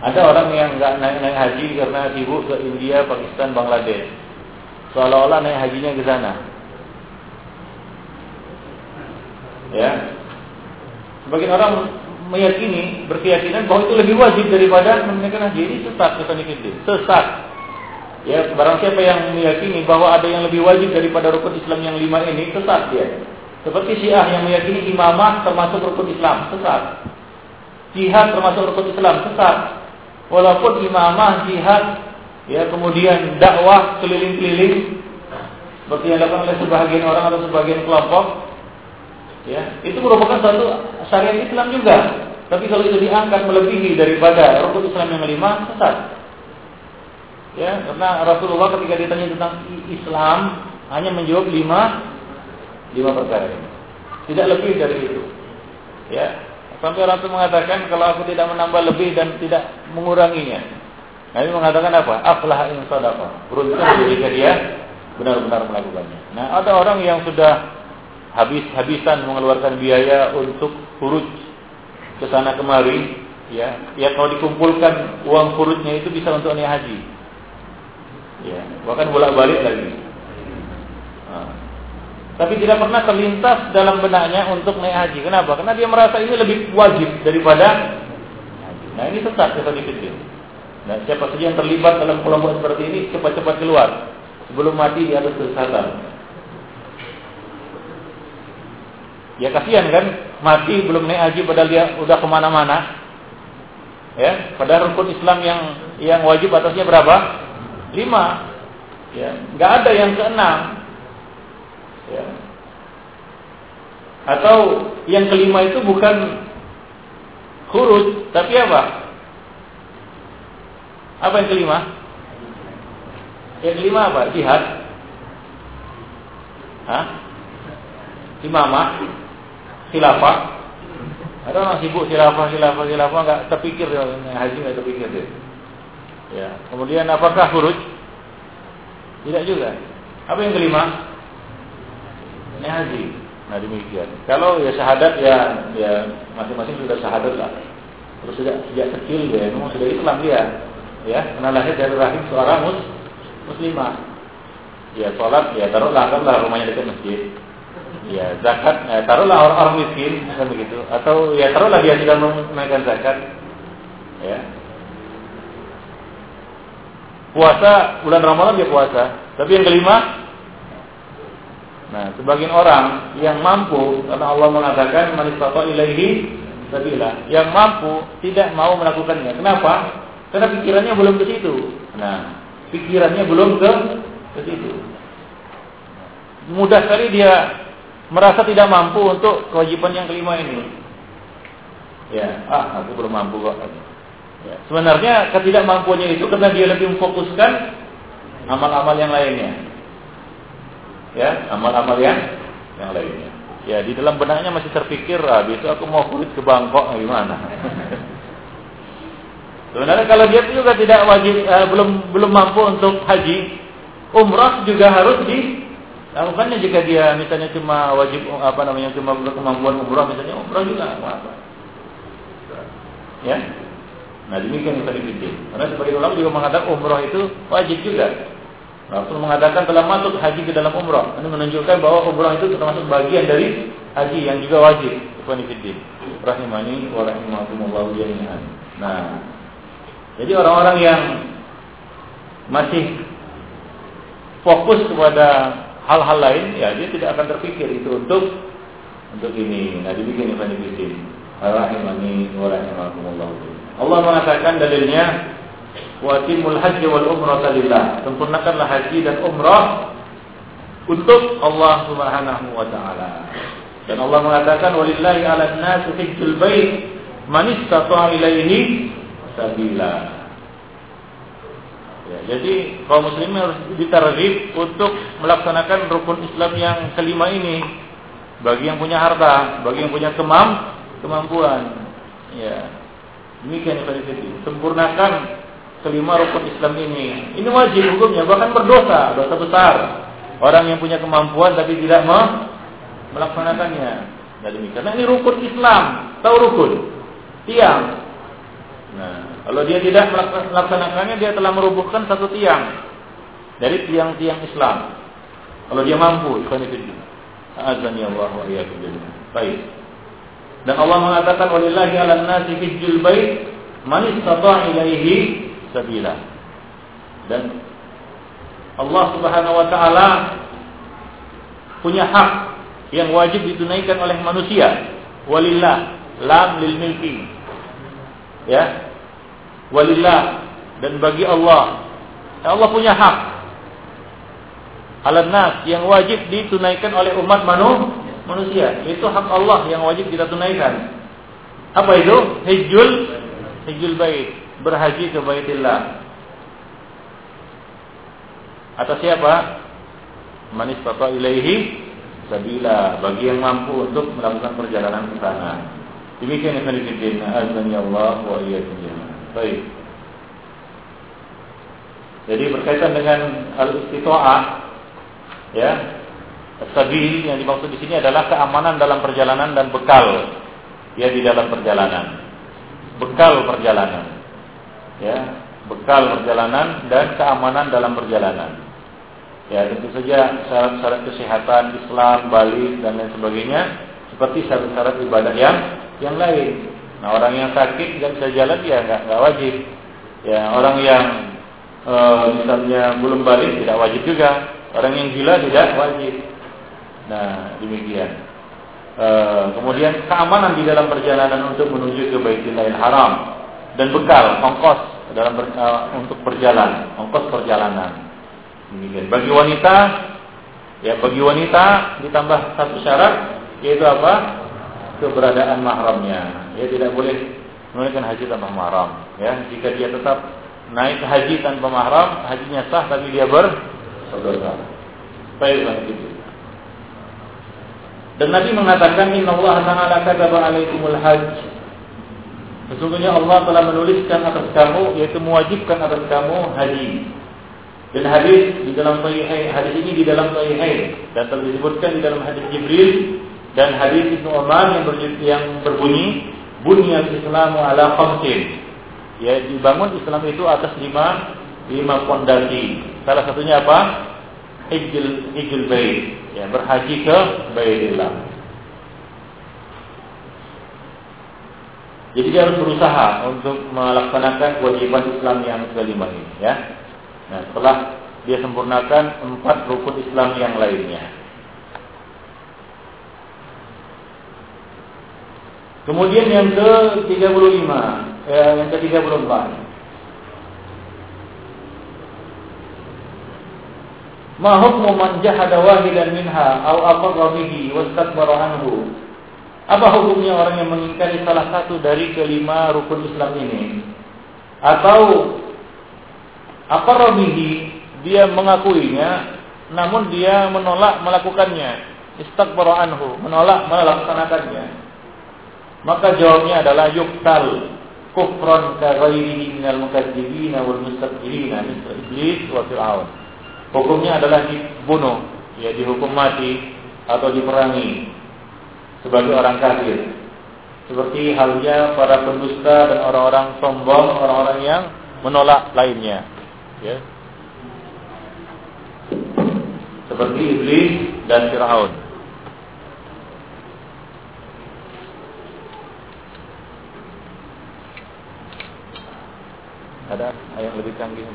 ada orang yang nggak naik-naik haji karena sibuk ke India, Pakistan, Bangladesh. Seolah-olah naik hajinya ke sana. Ya. Sebagian orang meyakini, berkeyakinan bahwa itu lebih wajib daripada menunaikan haji. Ini sesat, Sesat. Ya, barang siapa yang meyakini bahwa ada yang lebih wajib daripada rukun Islam yang lima ini, sesat dia. Seperti Syiah yang meyakini imamah termasuk rukun Islam, sesat. Jihad termasuk rukun Islam, sesat. Walaupun imamah jihad ya kemudian dakwah keliling-keliling. Seperti yang dilakukan oleh sebagian orang atau sebagian kelompok. Ya itu merupakan satu syariat Islam juga. Tapi kalau itu diangkat melebihi daripada rukun Islam yang kelima sesat. Ya karena Rasulullah ketika ditanya tentang Islam hanya menjawab lima lima perkara tidak lebih dari itu. Ya Sampai orang mengatakan kalau aku tidak menambah lebih dan tidak menguranginya. Nabi mengatakan apa? Aflah in sadaqah. Beruntung jika dia benar-benar melakukannya. Nah, ada orang yang sudah habis-habisan mengeluarkan biaya untuk furuj ke sana kemari, ya. Ya kalau dikumpulkan uang furujnya itu bisa untuk niat haji. Ya, bahkan bolak-balik lagi. tapi tidak pernah terlintas dalam benaknya untuk naik haji. Kenapa? Karena dia merasa ini lebih wajib daripada haji. Nah ini sesat ya dikecil. Nah siapa saja yang terlibat dalam kelompok seperti ini cepat-cepat keluar sebelum mati di atas kesesatan. Ya kasihan kan mati belum naik haji padahal dia udah ke mana-mana. Ya, padahal rukun Islam yang yang wajib atasnya berapa? Lima. Ya, nggak ada yang keenam Ya. Atau yang kelima itu bukan huruf, tapi apa? Apa yang kelima? Yang kelima apa? Jihad. Hah? Imamah, khilafah. Ada orang sibuk khilafah, khilafah, khilafah nggak terpikir haji nggak terpikir deh. Ya. Kemudian apakah huruf? Tidak juga. Apa yang kelima? ini haji. Nah demikian. Kalau ya syahadat ya ya masing-masing sudah syahadat lah. Terus sejak sejak kecil ya memang sudah Islam dia. Ya, karena lahir dari rahim seorang mus, muslimah. Ya sholat ya taruhlah lah rumahnya dekat masjid. Ya zakat ya, taruhlah orang-orang miskin kan begitu. Atau ya taruhlah dia sudah menunaikan zakat. Ya, puasa bulan Ramadan dia puasa. Tapi yang kelima Nah, sebagian orang yang mampu karena Allah mengatakan manistata ilaihi sabila, yang mampu tidak mau melakukannya. Kenapa? Karena pikirannya belum ke situ. Nah, pikirannya belum ke ke situ. Mudah sekali dia merasa tidak mampu untuk kewajiban yang kelima ini. Ya, ah aku belum mampu kok. Ya. Sebenarnya ketidakmampuannya itu karena dia lebih memfokuskan amal-amal yang lainnya ya amal-amal yang yang lainnya. Ya di dalam benaknya masih terpikir, ah, besok aku mau kulit ke Bangkok, gimana? Sebenarnya kalau dia juga tidak wajib, eh, belum belum mampu untuk haji, umrah juga harus dilakukannya jika dia misalnya cuma wajib apa namanya cuma kemampuan umrah misalnya umrah juga apa Ya, nah demikian yang tadi Karena sebagai ulama juga mengatakan umrah itu wajib juga. Rasul mengatakan telah masuk haji ke dalam umrah. Ini menunjukkan bahwa umrah itu termasuk bagian dari haji yang juga wajib. Ikhwanifiddin. Rahimani wa rahimakumullahu jami'an. Nah, jadi orang-orang yang masih fokus kepada hal-hal lain, ya dia tidak akan terpikir itu untuk untuk ini. Nah, dibikin Ikhwanifiddin. Rahimani wa Allah mengatakan dalilnya wa timul haji wal umrah lillah. Sempurnakanlah haji dan umrah untuk Allah Subhanahu wa taala. Dan Allah mengatakan walillahi 'alan nasi hajjul bait man istata'a ilaihi sabila. Ya, jadi kaum muslimin harus ditarghib untuk melaksanakan rukun Islam yang kelima ini bagi yang punya harta, bagi yang punya kemam, kemampuan. Ya. Demikian yang Sempurnakan kelima rukun Islam ini. Ini wajib hukumnya, bahkan berdosa, dosa besar. Orang yang punya kemampuan tapi tidak mau melaksanakannya. Nah demikian. Karena ini rukun Islam, tahu rukun? Tiang. Nah, kalau dia tidak melaksanakannya, dia telah merubuhkan satu tiang dari tiang-tiang Islam. Kalau dia mampu, ikhwan fillah. Azan ya Allah wa Baik. Dan Allah mengatakan walillahi 'alan nasi hijjul bait man istata'a ilaihi sabila. Dan Allah Subhanahu wa taala punya hak yang wajib ditunaikan oleh manusia. Walillah lam lil milki. Ya. Walillah dan bagi Allah. Allah punya hak. Alam nas yang wajib ditunaikan oleh umat manusia. Itu hak Allah yang wajib kita tunaikan. Apa itu? Hijjul hijjul bait berhaji ke Baitillah. Atas siapa? Manis papa ilaihi sabila bagi yang mampu untuk melakukan perjalanan ke sana. Demikian yang fillah azan ya Allah wa iyyakum Baik. Jadi berkaitan dengan al-istita'ah ya, sabil yang dimaksud di sini adalah keamanan dalam perjalanan dan bekal ya di dalam perjalanan. Bekal perjalanan ya bekal perjalanan dan keamanan dalam perjalanan. Ya tentu saja syarat-syarat kesehatan Islam, balik dan lain sebagainya seperti syarat-syarat ibadah yang yang lain. Nah orang yang sakit dan bisa jalan ya nggak nggak wajib. Ya orang yang e, misalnya belum balik tidak wajib juga. Orang yang gila tidak wajib. Nah demikian. E, kemudian keamanan di dalam perjalanan untuk menuju ke Baitullah Haram dan bekal ongkos dalam ber, e, untuk berjalan, ongkos perjalanan. Demikian. Bagi wanita, ya bagi wanita ditambah satu syarat yaitu apa? Keberadaan mahramnya. Ya tidak boleh menunaikan haji tanpa mahram. Ya, jika dia tetap naik haji tanpa mahram, hajinya sah tapi dia berdosa. Baiklah. Dan Nabi mengatakan Inna Allah Ta'ala kataba alaikumul hajj Sesungguhnya Allah telah menuliskan atas kamu Yaitu mewajibkan atas kamu haji dan hadis di dalam Sahihain, hadis ini di dalam Sahihain dan telah disebutkan di dalam hadis Jibril dan hadis Ibnu Umar yang, yang berbunyi bunyal Islamu ala khamsin. Ya, dibangun Islam itu atas lima lima pondasi. Salah satunya apa? Hijjul Hijjul Bait, ya, berhaji ke Baitillah. Jadi dia harus berusaha untuk melaksanakan kewajiban Islam yang kelima ini, ya. Nah, setelah dia sempurnakan empat rukun Islam yang lainnya. Kemudian yang ke-35, eh, yang ke-34. Ma hukmu man jahada wahidan minha aw aqarra bihi wastakbara anhu? Apa hukumnya orang yang mengingkari salah satu dari kelima rukun Islam ini? Atau Aqarrabihi dia mengakuinya namun dia menolak melakukannya. Istakbara anhu, menolak melaksanakannya. Maka jawabnya adalah yuktal kufran ka ghairihi minal mukadzibina wal mustakbirina misal iblis wa fir'aun. Hukumnya adalah dibunuh, ya dihukum mati atau diperangi sebagai orang kafir. Seperti halnya para pendusta dan orang-orang sombong, orang-orang yang menolak lainnya ya seperti iblis dan Firaun. Ada yang lebih canggih.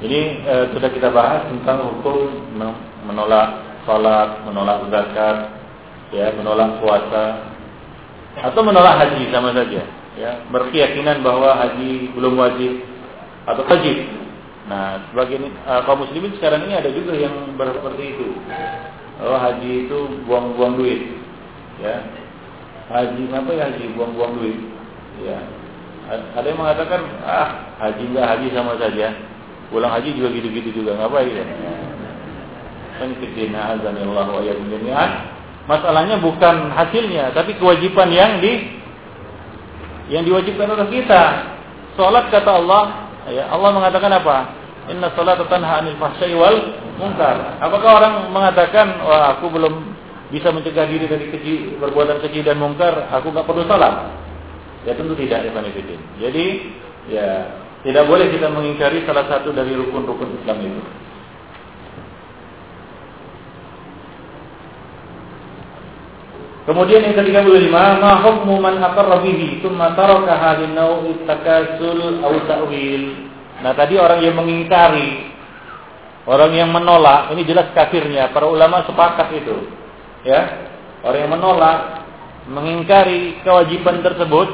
Ini e, sudah kita bahas tentang hukum menolak sholat, menolak zakat, ya menolak puasa atau menolak haji sama saja ya. Berkeyakinan bahwa haji belum wajib atau wajib nah sebagian uh, kaum muslimin sekarang ini ada juga yang seperti itu oh haji itu buang-buang duit ya. Haji apa ya haji? Buang-buang duit ya. Ada yang mengatakan ah haji enggak haji sama saja. Pulang haji juga gitu-gitu juga ngapain ya? Kan kecina azanillahu wa iyyakum jami'an Masalahnya bukan hasilnya, tapi kewajiban yang di yang diwajibkan oleh kita. Salat kata Allah, ya Allah mengatakan apa? Inna salat tanha 'anil fahsya'i wal munkar. Apakah orang mengatakan, "Wah, aku belum bisa mencegah diri dari keji, perbuatan keji dan mungkar, aku nggak perlu salat?" Ya tentu tidak, Ibn Jadi, ya tidak boleh kita mengingkari salah satu dari rukun-rukun Islam itu. Kemudian yang ke-35, ma hukmu man aqarra bihi tsumma taraka hadhihi nau'i takasul. Nah, tadi orang yang mengingkari, orang yang menolak, ini jelas kafirnya. Para ulama sepakat itu. Ya. Orang yang menolak, mengingkari kewajiban tersebut,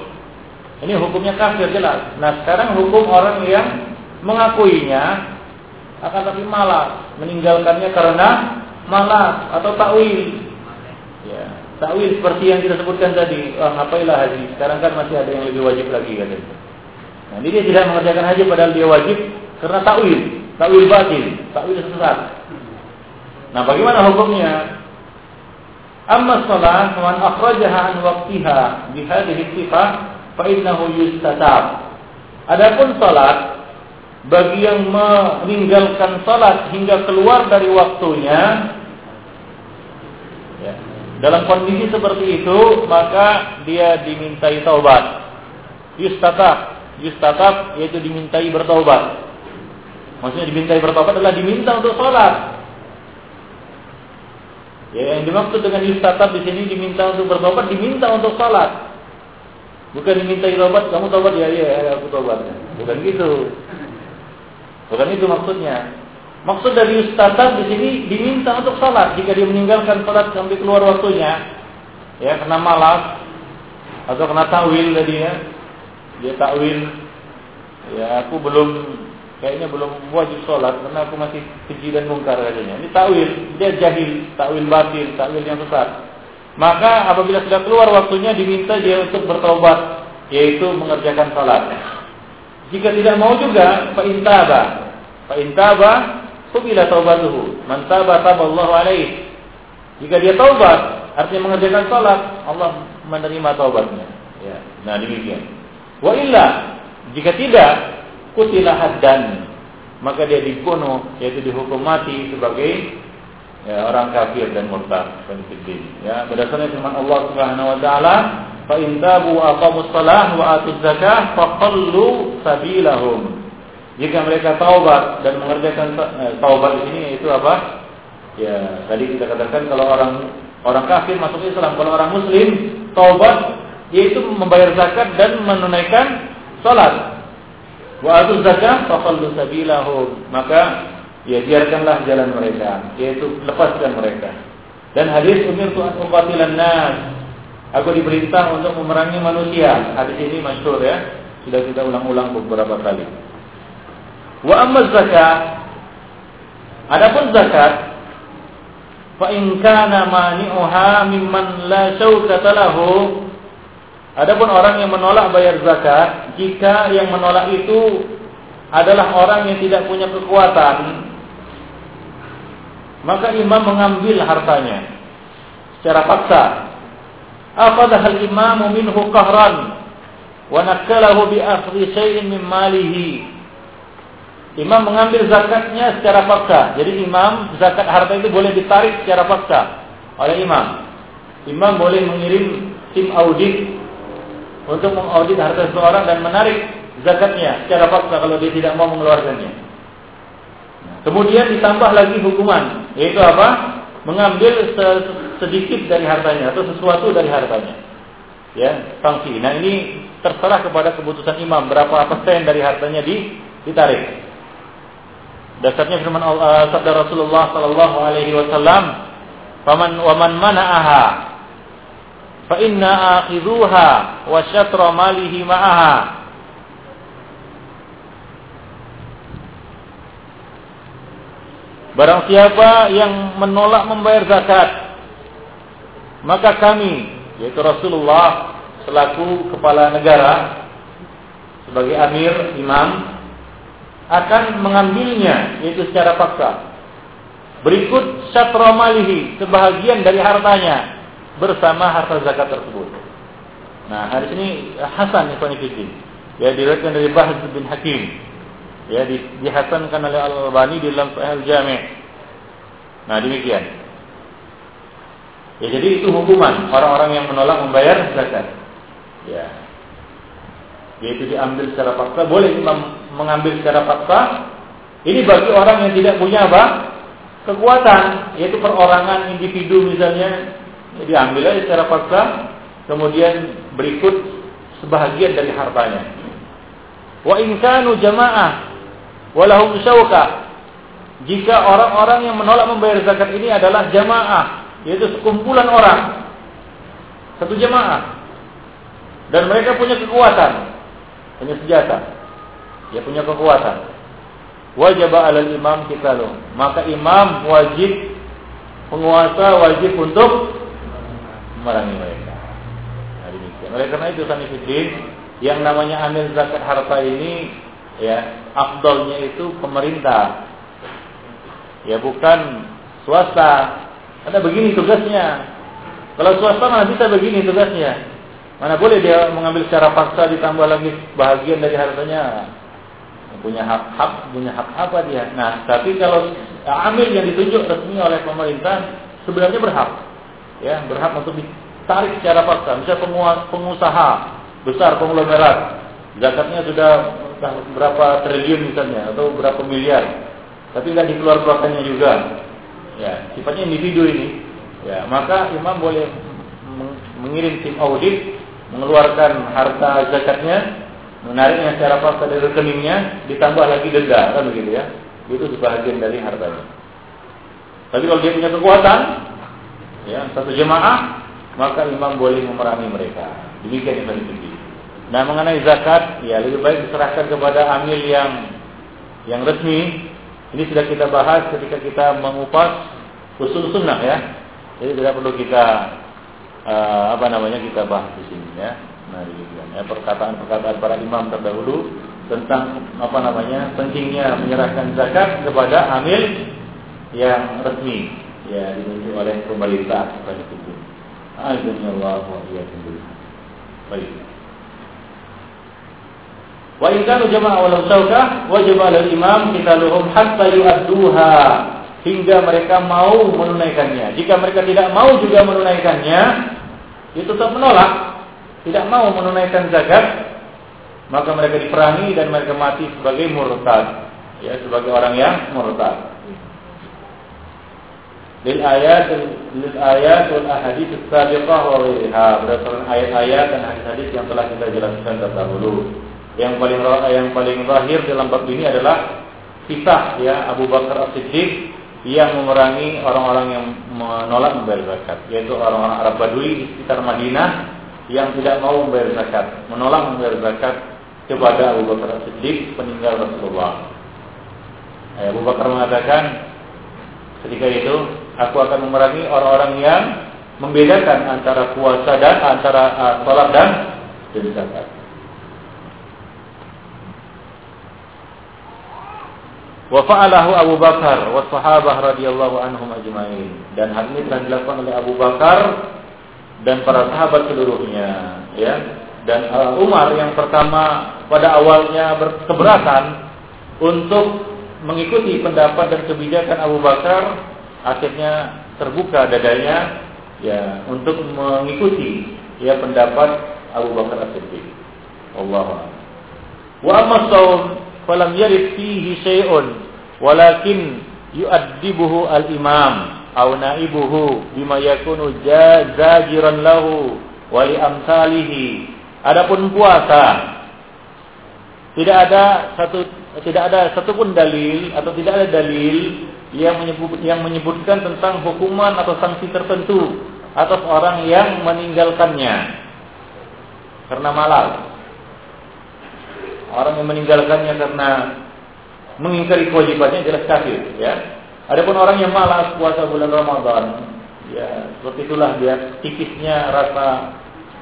ini hukumnya kafir jelas. Nah, sekarang hukum orang yang mengakuinya akan tapi malas, meninggalkannya karena malas atau takwil. Ya, takwil seperti yang kita sebutkan tadi, oh, ngapailah haji. Sekarang kan masih ada yang lebih wajib lagi katanya. Nah, ini dia tidak mengerjakan haji padahal dia wajib karena takwil, takwil batil, takwil sesat. Nah, bagaimana hukumnya? Amma salat man akhrajaha an waqtiha bi hadhihi sifah fa innahu yustatab. Adapun salat bagi yang meninggalkan salat hingga keluar dari waktunya ya, dalam kondisi seperti itu maka dia dimintai taubat. Yustatab, yustatab yaitu dimintai bertaubat. Maksudnya dimintai bertaubat adalah diminta untuk sholat. Ya, yang dimaksud dengan yustatab di sini diminta untuk bertobat, diminta untuk sholat. Bukan diminta taubat, kamu taubat ya, ya, ya aku taubat. Bukan gitu. Bukan itu maksudnya. Maksud dari ustazah di sini diminta untuk salat jika dia meninggalkan salat sampai keluar waktunya, ya karena malas atau karena takwil tadi ya, dia takwil, ya aku belum kayaknya belum wajib sholat karena aku masih keji dan mungkar katanya. Ini takwil, dia jahil, takwil batil, takwil yang sesat. Maka apabila sudah keluar waktunya diminta dia untuk bertobat, yaitu mengerjakan sholat. Jika tidak mau juga, fa intaba. Fa intaba, subila taubatuhu. Man taba taballahu alaih. Jika dia taubat, artinya mengerjakan salat, Allah menerima taubatnya. Ya. Nah, demikian. Wa illa, jika tidak, kutilah haddan. Maka dia dibunuh, yaitu dihukum mati sebagai ya, orang kafir dan murtad dan Ya, berdasarkan firman Allah Subhanahu wa taala, fa in tabu wa salah wa atuz zakah faqallu sabilahum. Jika mereka taubat dan mengerjakan eh, taubat di sini itu apa? Ya, tadi kita katakan kalau orang orang kafir masuk Islam, kalau orang muslim taubat yaitu membayar zakat dan menunaikan salat. Wa atuz zakah faqallu sabilahum. Maka ya biarkanlah jalan mereka, yaitu lepaskan mereka. Dan hadis umir tuan uqatilan nas Aku diperintah untuk memerangi manusia. Hadis ini masyhur ya. Sudah kita ulang-ulang beberapa kali. Wa amma zakat. Adapun zakat fa in kana mani'uha mimman la syaukata lahu Adapun orang yang menolak bayar zakat, jika yang menolak itu adalah orang yang tidak punya kekuatan, maka imam mengambil hartanya secara paksa akhadha al-imamu minhu qahran wa nakalahu bi akhdhi shay'in min malihi Imam mengambil zakatnya secara paksa. Jadi imam zakat harta itu boleh ditarik secara paksa oleh imam. Imam boleh mengirim tim audit untuk mengaudit harta seseorang dan menarik zakatnya secara paksa kalau dia tidak mau mengeluarkannya. Kemudian ditambah lagi hukuman, yaitu apa? Mengambil sedikit dari hartanya atau sesuatu dari hartanya. Ya, sanksi. Nah, ini terserah kepada keputusan imam berapa persen dari hartanya di, ditarik. Dasarnya firman Allah, sabda Rasulullah sallallahu alaihi wasallam, "Faman wa man mana'aha fa inna akhidhuha wa syatra malihi ma'aha." Barang siapa yang menolak membayar zakat maka kami, yaitu Rasulullah selaku kepala negara sebagai amir, imam akan mengambilnya yaitu secara paksa. Berikut syatra malihi, sebahagian dari hartanya bersama harta zakat tersebut. Nah, hari ini Hasan Ibn Fiddin. Ya, diriwayatkan dari Bahz bin Hakim. Ya, dihasankan oleh Al-Albani di dalam Sahih Al-Jami'. Nah, demikian. Ya jadi itu hukuman orang-orang yang menolak membayar zakat. Ya. Yaitu diambil secara paksa, boleh mengambil secara paksa. Ini bagi orang yang tidak punya apa? Kekuatan, yaitu perorangan individu misalnya, ya diambil aja secara paksa, kemudian berikut sebahagian dari hartanya. Wa inkanu jamaah walahum syauka. Jika orang-orang yang menolak membayar zakat ini adalah jamaah, yaitu sekumpulan orang. Satu jemaah dan mereka punya kekuatan punya senjata. Dia punya kekuatan. Wajib alal imam kita loh maka imam wajib penguasa wajib untuk memerangi mereka nah, demikian oleh karena itu sanifidin yang namanya amil zakat harta ini ya afdolnya itu pemerintah ya bukan swasta karena begini tugasnya. Kalau swasta mana bisa begini tugasnya. Mana boleh dia mengambil secara paksa ditambah lagi bahagian dari hartanya. Punya hak-hak, punya hak apa dia. Nah, tapi kalau amil yang ditunjuk resmi oleh pemerintah sebenarnya berhak. Ya berhak untuk ditarik secara paksa. Misalnya pengusaha besar konglomerat, zakatnya sudah berapa triliun misalnya atau berapa miliar, tapi nggak dikeluarkannya juga. Ya, sifatnya individu ini. Ya, maka imam boleh mengirim tim audit mengeluarkan harta zakatnya, menariknya secara paksa dari rekeningnya, ditambah lagi denda, kan begitu ya. Itu sebahagian dari hartanya. Tapi kalau dia punya kekuatan, ya satu jemaah, maka imam boleh memerangi mereka. Demikian yang tinggi. Nah mengenai zakat, ya lebih baik diserahkan kepada amil yang yang resmi. Ini sudah kita bahas ketika kita mengupas usul sunnah ya. Jadi tidak perlu kita uh, apa namanya kita bahas di sini ya. Nah, demikian ya perkataan-perkataan para imam terdahulu tentang apa namanya pentingnya menyerahkan zakat kepada amil yang resmi ya ditunjuk oleh pemerintah pada itu. Allah wa. Wa walau saukah wajib al-imam qitaluhum hatta hingga mereka mau menunaikannya. Jika mereka tidak mau juga menunaikannya, itu tetap menolak, tidak mau menunaikan zakat, maka mereka diperangi dan mereka mati sebagai murtad, ya sebagai orang yang murtad. Wal ahadits sabiqah wa ghairiha berdasarkan ayat-ayat dan hadis-hadis yang telah kita jelaskan terdahulu. Yang paling yang paling lahir dalam bab ini adalah kisah ya Abu Bakar As-Siddiq yang memerangi orang-orang yang menolak membayar zakat, yaitu orang-orang Arab Badui di sekitar Madinah yang tidak mau membayar zakat, menolak membayar zakat kepada Abu Bakar Siddiq peninggal Rasulullah. Abu Bakar mengatakan ketika itu aku akan memerangi orang-orang yang membedakan antara puasa dan antara uh, salat dan zakat. Wa fa'alahu Abu Bakar wa sahabah radhiyallahu anhum ajma'in. Dan hal ini telah dilakukan oleh Abu Bakar dan para sahabat seluruhnya, ya. Dan uh, Umar yang pertama pada awalnya berkeberatan untuk mengikuti pendapat dan kebijakan Abu Bakar, akhirnya terbuka dadanya ya untuk mengikuti ya pendapat Abu Bakar As-Siddiq. Allah. Wa amma falam yarid fihi syai'un walakin yu'addibuhu al-imam aw naibuhu bima yakunu jaziran lahu wa li amsalihi adapun puasa tidak ada satu tidak ada satupun dalil atau tidak ada dalil yang menyebut yang menyebutkan tentang hukuman atau sanksi tertentu atas orang yang meninggalkannya karena malas Orang yang meninggalkannya karena mengingkari kewajibannya jelas kafir, ya. Adapun orang yang malas puasa bulan Ramadan, ya seperti itulah dia tipisnya rasa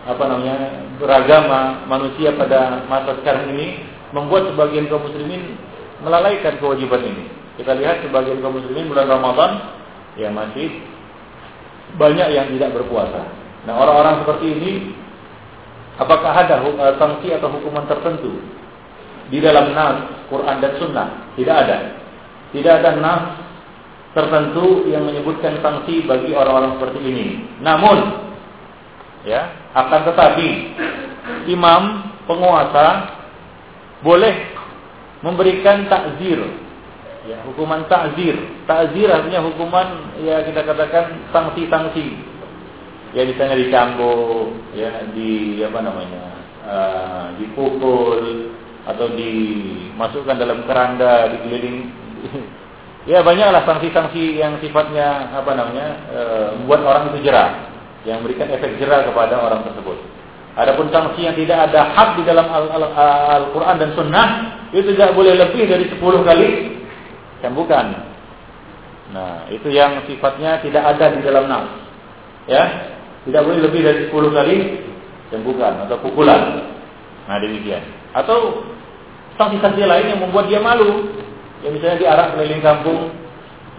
apa namanya beragama manusia pada masa sekarang ini membuat sebagian kaum muslimin melalaikan kewajiban ini. Kita lihat sebagian kaum muslimin bulan Ramadan ya masih banyak yang tidak berpuasa. Nah, orang-orang seperti ini apakah ada eh, sanksi atau hukuman tertentu di dalam nas Quran dan Sunnah tidak ada. Tidak ada nas tertentu yang menyebutkan sanksi bagi orang-orang seperti ini. Namun, ya akan tetapi imam penguasa boleh memberikan takzir, ya hukuman takzir. Takzir artinya hukuman ya kita katakan sanksi-sanksi. Ya misalnya dicambuk, ya di apa namanya, uh, dipukul, atau dimasukkan dalam keranda, dikeliling. ya banyaklah sanksi-sanksi yang sifatnya apa namanya e, membuat orang itu jerah, yang memberikan efek jerah kepada orang tersebut. Adapun sanksi yang tidak ada hak di dalam Al-Quran dan Sunnah itu tidak boleh lebih dari 10 kali bukan. Nah, itu yang sifatnya tidak ada di dalam nas. Ya, tidak boleh lebih dari 10 kali bukan atau pukulan. Nah, demikian. Atau sanksi-sanksi lain yang membuat dia malu. Ya misalnya diarak keliling kampung.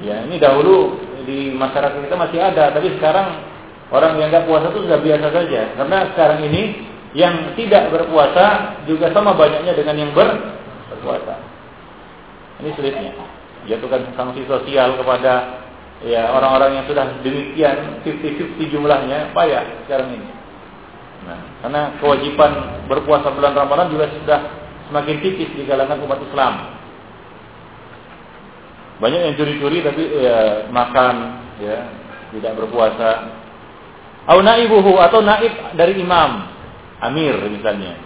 Ya ini dahulu di masyarakat kita masih ada, tapi sekarang orang yang nggak puasa itu sudah biasa saja. Karena sekarang ini yang tidak berpuasa juga sama banyaknya dengan yang ber berpuasa. Ini sulitnya. Jatuhkan sanksi sosial kepada ya orang-orang yang sudah demikian 50-50 jumlahnya payah sekarang ini. Nah, karena kewajiban berpuasa bulan Ramadan juga sudah semakin tipis di kalangan umat Islam. Banyak yang curi-curi tapi ya, makan, ya, tidak berpuasa. Au naibuhu atau naib dari imam, amir misalnya.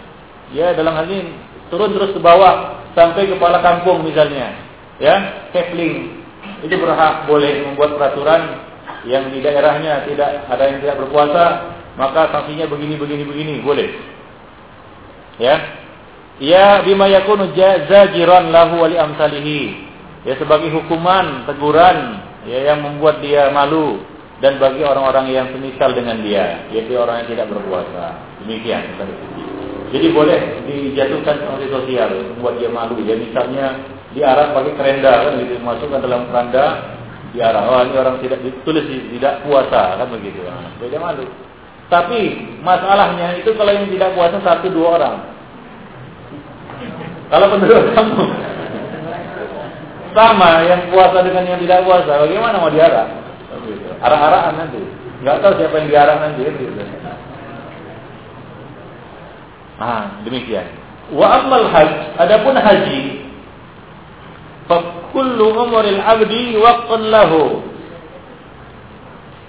Ya, dalam hal ini turun terus ke bawah sampai kepala kampung misalnya. Ya, kepling itu berhak boleh membuat peraturan yang di daerahnya tidak ada yang tidak berpuasa, maka sanksinya begini begini begini boleh. Ya. Ya bima yakunu zajiran lahu wali amsalihi. Ya sebagai hukuman, teguran ya yang membuat dia malu dan bagi orang-orang yang semisal dengan dia, yaitu orang yang tidak berpuasa. Demikian Jadi boleh dijatuhkan sanksi sosial membuat dia malu. Ya misalnya diarah pakai kerenda kan? Gitu masukkan dalam keranda diarah. Oh ini orang tidak ditulis tidak puasa kan begitu. Nah, beda malu tapi masalahnya itu kalau yang tidak puasa satu dua orang. Kalau menurut kamu sama yang puasa dengan yang tidak puasa bagaimana mau diarah? Arah-arahan nanti. Nggak tahu siapa yang diarah nanti gitu. ah demikian. Wa amal haji adapun haji Fakullu umuril abdi waqtun lahu.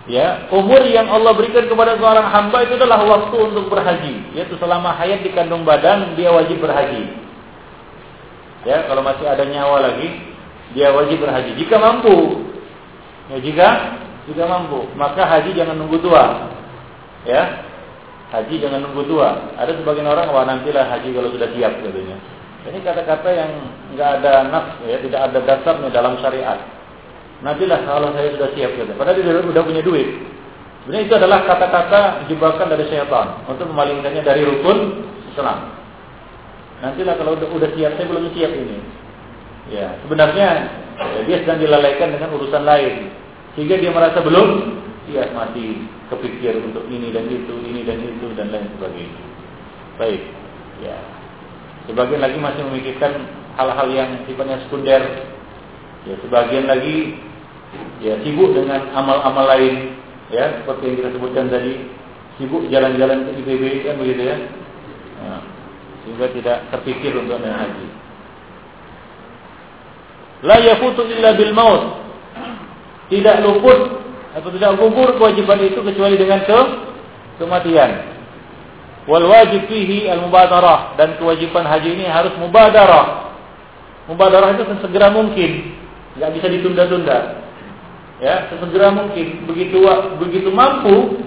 Ya, umur yang Allah berikan kepada seorang hamba itu adalah waktu untuk berhaji. Yaitu selama hayat di kandung badan dia wajib berhaji. Ya, kalau masih ada nyawa lagi, dia wajib berhaji. Jika mampu, ya jika jika mampu, maka haji jangan nunggu tua. Ya, haji jangan nunggu tua. Ada sebagian orang wah nantilah haji kalau sudah siap katanya. Ini kata-kata yang nggak ada nafs, ya, tidak ada dasarnya dalam syariat. Nantilah kalau saya sudah siap gitu. Padahal dia sudah punya duit. Sebenarnya itu adalah kata-kata jebakan dari syaitan untuk memalingkannya dari rukun Islam. Nantilah kalau udah, udah siap, saya belum siap ini. Ya, sebenarnya ya, dia sedang dilalaikan dengan urusan lain. Sehingga dia merasa belum siap masih kepikir untuk ini dan itu, ini dan itu dan lain sebagainya. Baik. Ya. Sebagian lagi masih memikirkan hal-hal yang sifatnya sekunder. Ya, sebagian lagi ya sibuk dengan amal-amal lain, ya seperti yang kita sebutkan tadi, sibuk jalan-jalan ke IPB kan begitu ya. Nah, sehingga tidak terpikir untuk naik haji. La yafutu illa bil maut. Tidak luput atau tidak gugur kewajiban itu kecuali dengan ke kematian. Wal wajib fihi al mubadarah dan kewajiban haji ini harus mubadarah. Mubadarah itu sesegera mungkin, nggak bisa ditunda-tunda. Ya, sesegera mungkin. Begitu begitu mampu,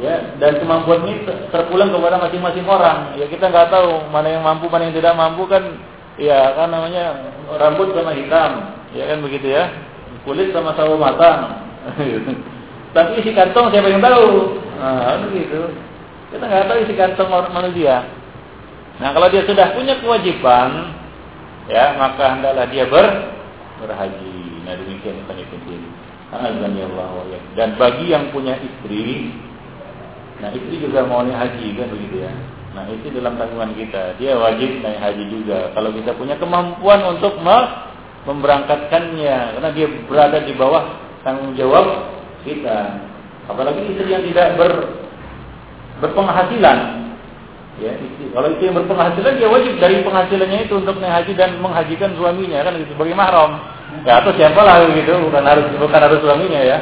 ya, dan kemampuan ini terpulang kepada masing-masing orang. Ya kita nggak tahu mana yang mampu, mana yang tidak mampu kan. Ya kan namanya rambut sama hitam, ya kan begitu ya. Kulit sama sawo matang. Tapi isi kantong siapa yang tahu? Nah, begitu. Kita nggak tahu isi kantong orang manusia. Nah kalau dia sudah punya kewajiban, ya maka hendaklah dia ber berhaji. Nah demikian yang penting. Allah Dan bagi yang punya istri, nah istri juga mau naik haji kan begitu ya. Nah itu dalam tanggungan kita, dia wajib naik haji juga. Kalau kita punya kemampuan untuk memberangkatkannya, karena dia berada di bawah tanggung jawab kita. Apalagi istri yang tidak ber berpenghasilan. Ya, kalau itu yang berpenghasilan dia wajib dari penghasilannya itu untuk naik haji dan menghajikan suaminya kan itu sebagai mahram. Ya atau siapa lah gitu, bukan harus bukan harus suaminya ya.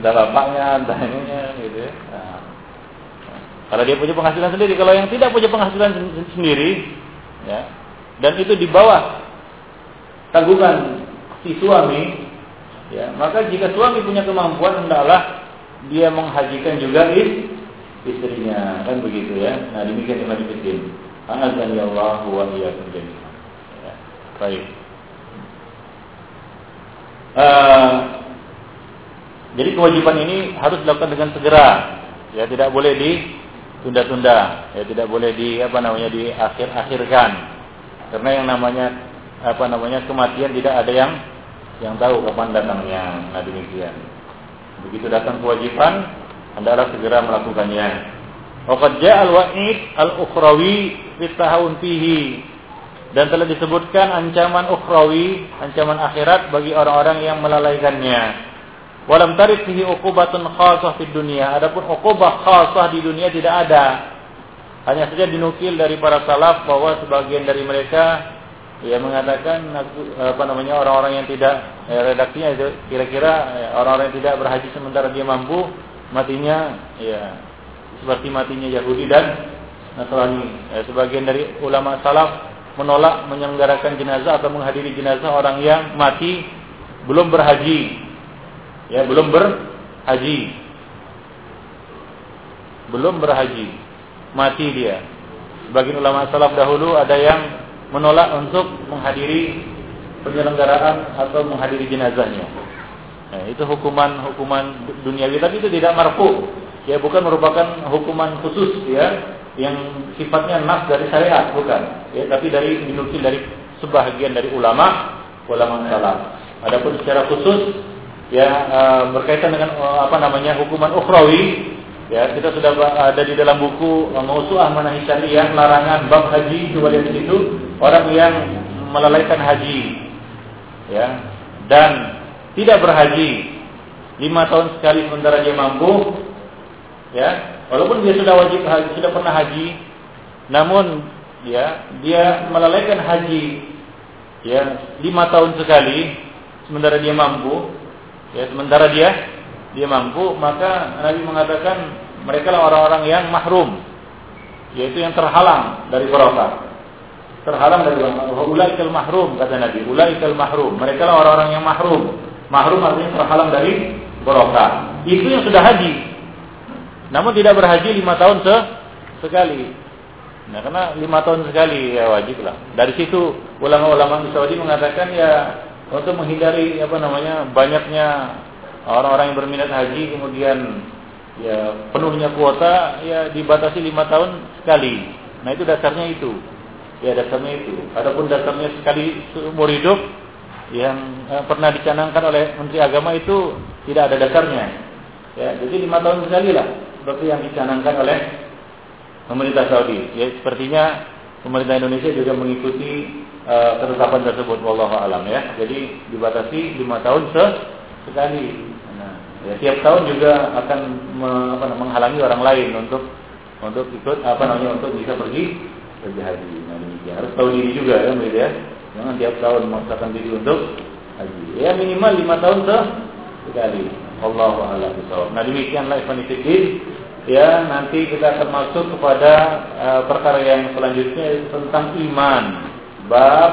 Entah bapaknya, entah ininya gitu ya. Nah, kalau dia punya penghasilan sendiri, kalau yang tidak punya penghasilan sendiri, ya, dan itu di bawah tanggungan si suami, ya, maka jika suami punya kemampuan hendaklah dia menghajikan juga istri istrinya kan begitu ya. Nah demikian dipikir Azan ya Allah wa iyyakum jami'an. Ya, baik. Uh, jadi kewajiban ini harus dilakukan dengan segera. Ya tidak boleh ditunda-tunda. Ya tidak boleh di apa namanya di akhir-akhirkan karena yang namanya apa namanya kematian tidak ada yang yang tahu kapan datangnya. Nah demikian. Begitu datang kewajiban hendaklah segera melakukannya. Waqad ja'a al-wa'id al-ukhrawi fi tahawun fihi dan telah disebutkan ancaman ukhrawi, ancaman akhirat bagi orang-orang yang melalaikannya. Walam tarik fihi uqubatun khasah di dunia. Adapun uqubah khasah di dunia tidak ada. Hanya saja dinukil dari para salaf bahwa sebagian dari mereka ya mengatakan apa namanya orang-orang yang tidak ya, redaksinya kira-kira ya, orang-orang yang tidak berhaji sementara dia mampu matinya ya seperti matinya Yahudi dan Nasrani. Ya, sebagian dari ulama salaf menolak menyelenggarakan jenazah atau menghadiri jenazah orang yang mati belum berhaji. Ya belum berhaji. Belum berhaji. Mati dia. Sebagian ulama salaf dahulu ada yang menolak untuk menghadiri penyelenggaraan atau menghadiri jenazahnya nah, itu hukuman hukuman duniawi. Tapi itu tidak marfu. Ya bukan merupakan hukuman khusus ya yang sifatnya nas dari syariat bukan. Ya tapi dari dinukil dari sebahagian dari ulama ulama salaf. Adapun secara khusus ya uh, berkaitan dengan uh, apa namanya hukuman ukhrawi ya kita sudah ada di dalam buku Mausu'ah Manahi Syariah larangan bab haji di situ. Orang yang melalaikan haji ya dan tidak berhaji. Lima tahun sekali sementara dia mampu ya. Walaupun dia sudah wajib haji sudah pernah haji namun ya dia melalaikan haji ya lima tahun sekali sementara dia mampu ya sementara dia dia mampu maka Nabi mengatakan mereka lah orang-orang yang mahrum yaitu yang terhalang dari barokah terhalang dari ulaikal mahrum kata Nabi. Ulaikal mahrum. Mereka lah orang-orang yang mahrum mahrum artinya terhalang dari barokah itu yang sudah haji namun tidak berhaji lima tahun se sekali Nah, karena lima tahun sekali ya wajib lah. Dari situ ulama-ulama di Saudi mengatakan ya untuk menghindari apa namanya banyaknya orang-orang yang berminat haji kemudian ya penuhnya kuota ya dibatasi lima tahun sekali. Nah itu dasarnya itu. Ya dasarnya itu. Adapun dasarnya sekali seumur hidup yang eh, pernah dicanangkan oleh Menteri Agama itu tidak ada dasarnya. Ya, jadi lima tahun sekali lah seperti yang dicanangkan oleh pemerintah Saudi. Ya sepertinya pemerintah Indonesia juga mengikuti uh, ketetapan tersebut wallahu alam ya. Jadi dibatasi lima tahun se sekali. Nah, ya tiap tahun juga akan me, apa, menghalangi orang lain untuk untuk ikut apa namanya untuk bisa pergi haji. Nah. Harus tahu diri juga ya, begitu ya. Jangan tiap tahun memaksakan diri untuk haji. Ya minimal lima tahun se sekali. Allahu a'lam Nah, demikianlah Ibn ya nanti kita akan masuk kepada uh, perkara yang selanjutnya tentang iman bab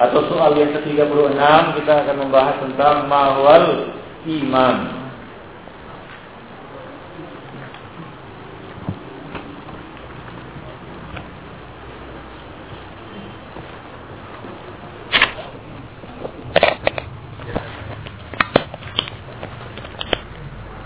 atau soal yang ke-36 kita akan membahas tentang mahwal iman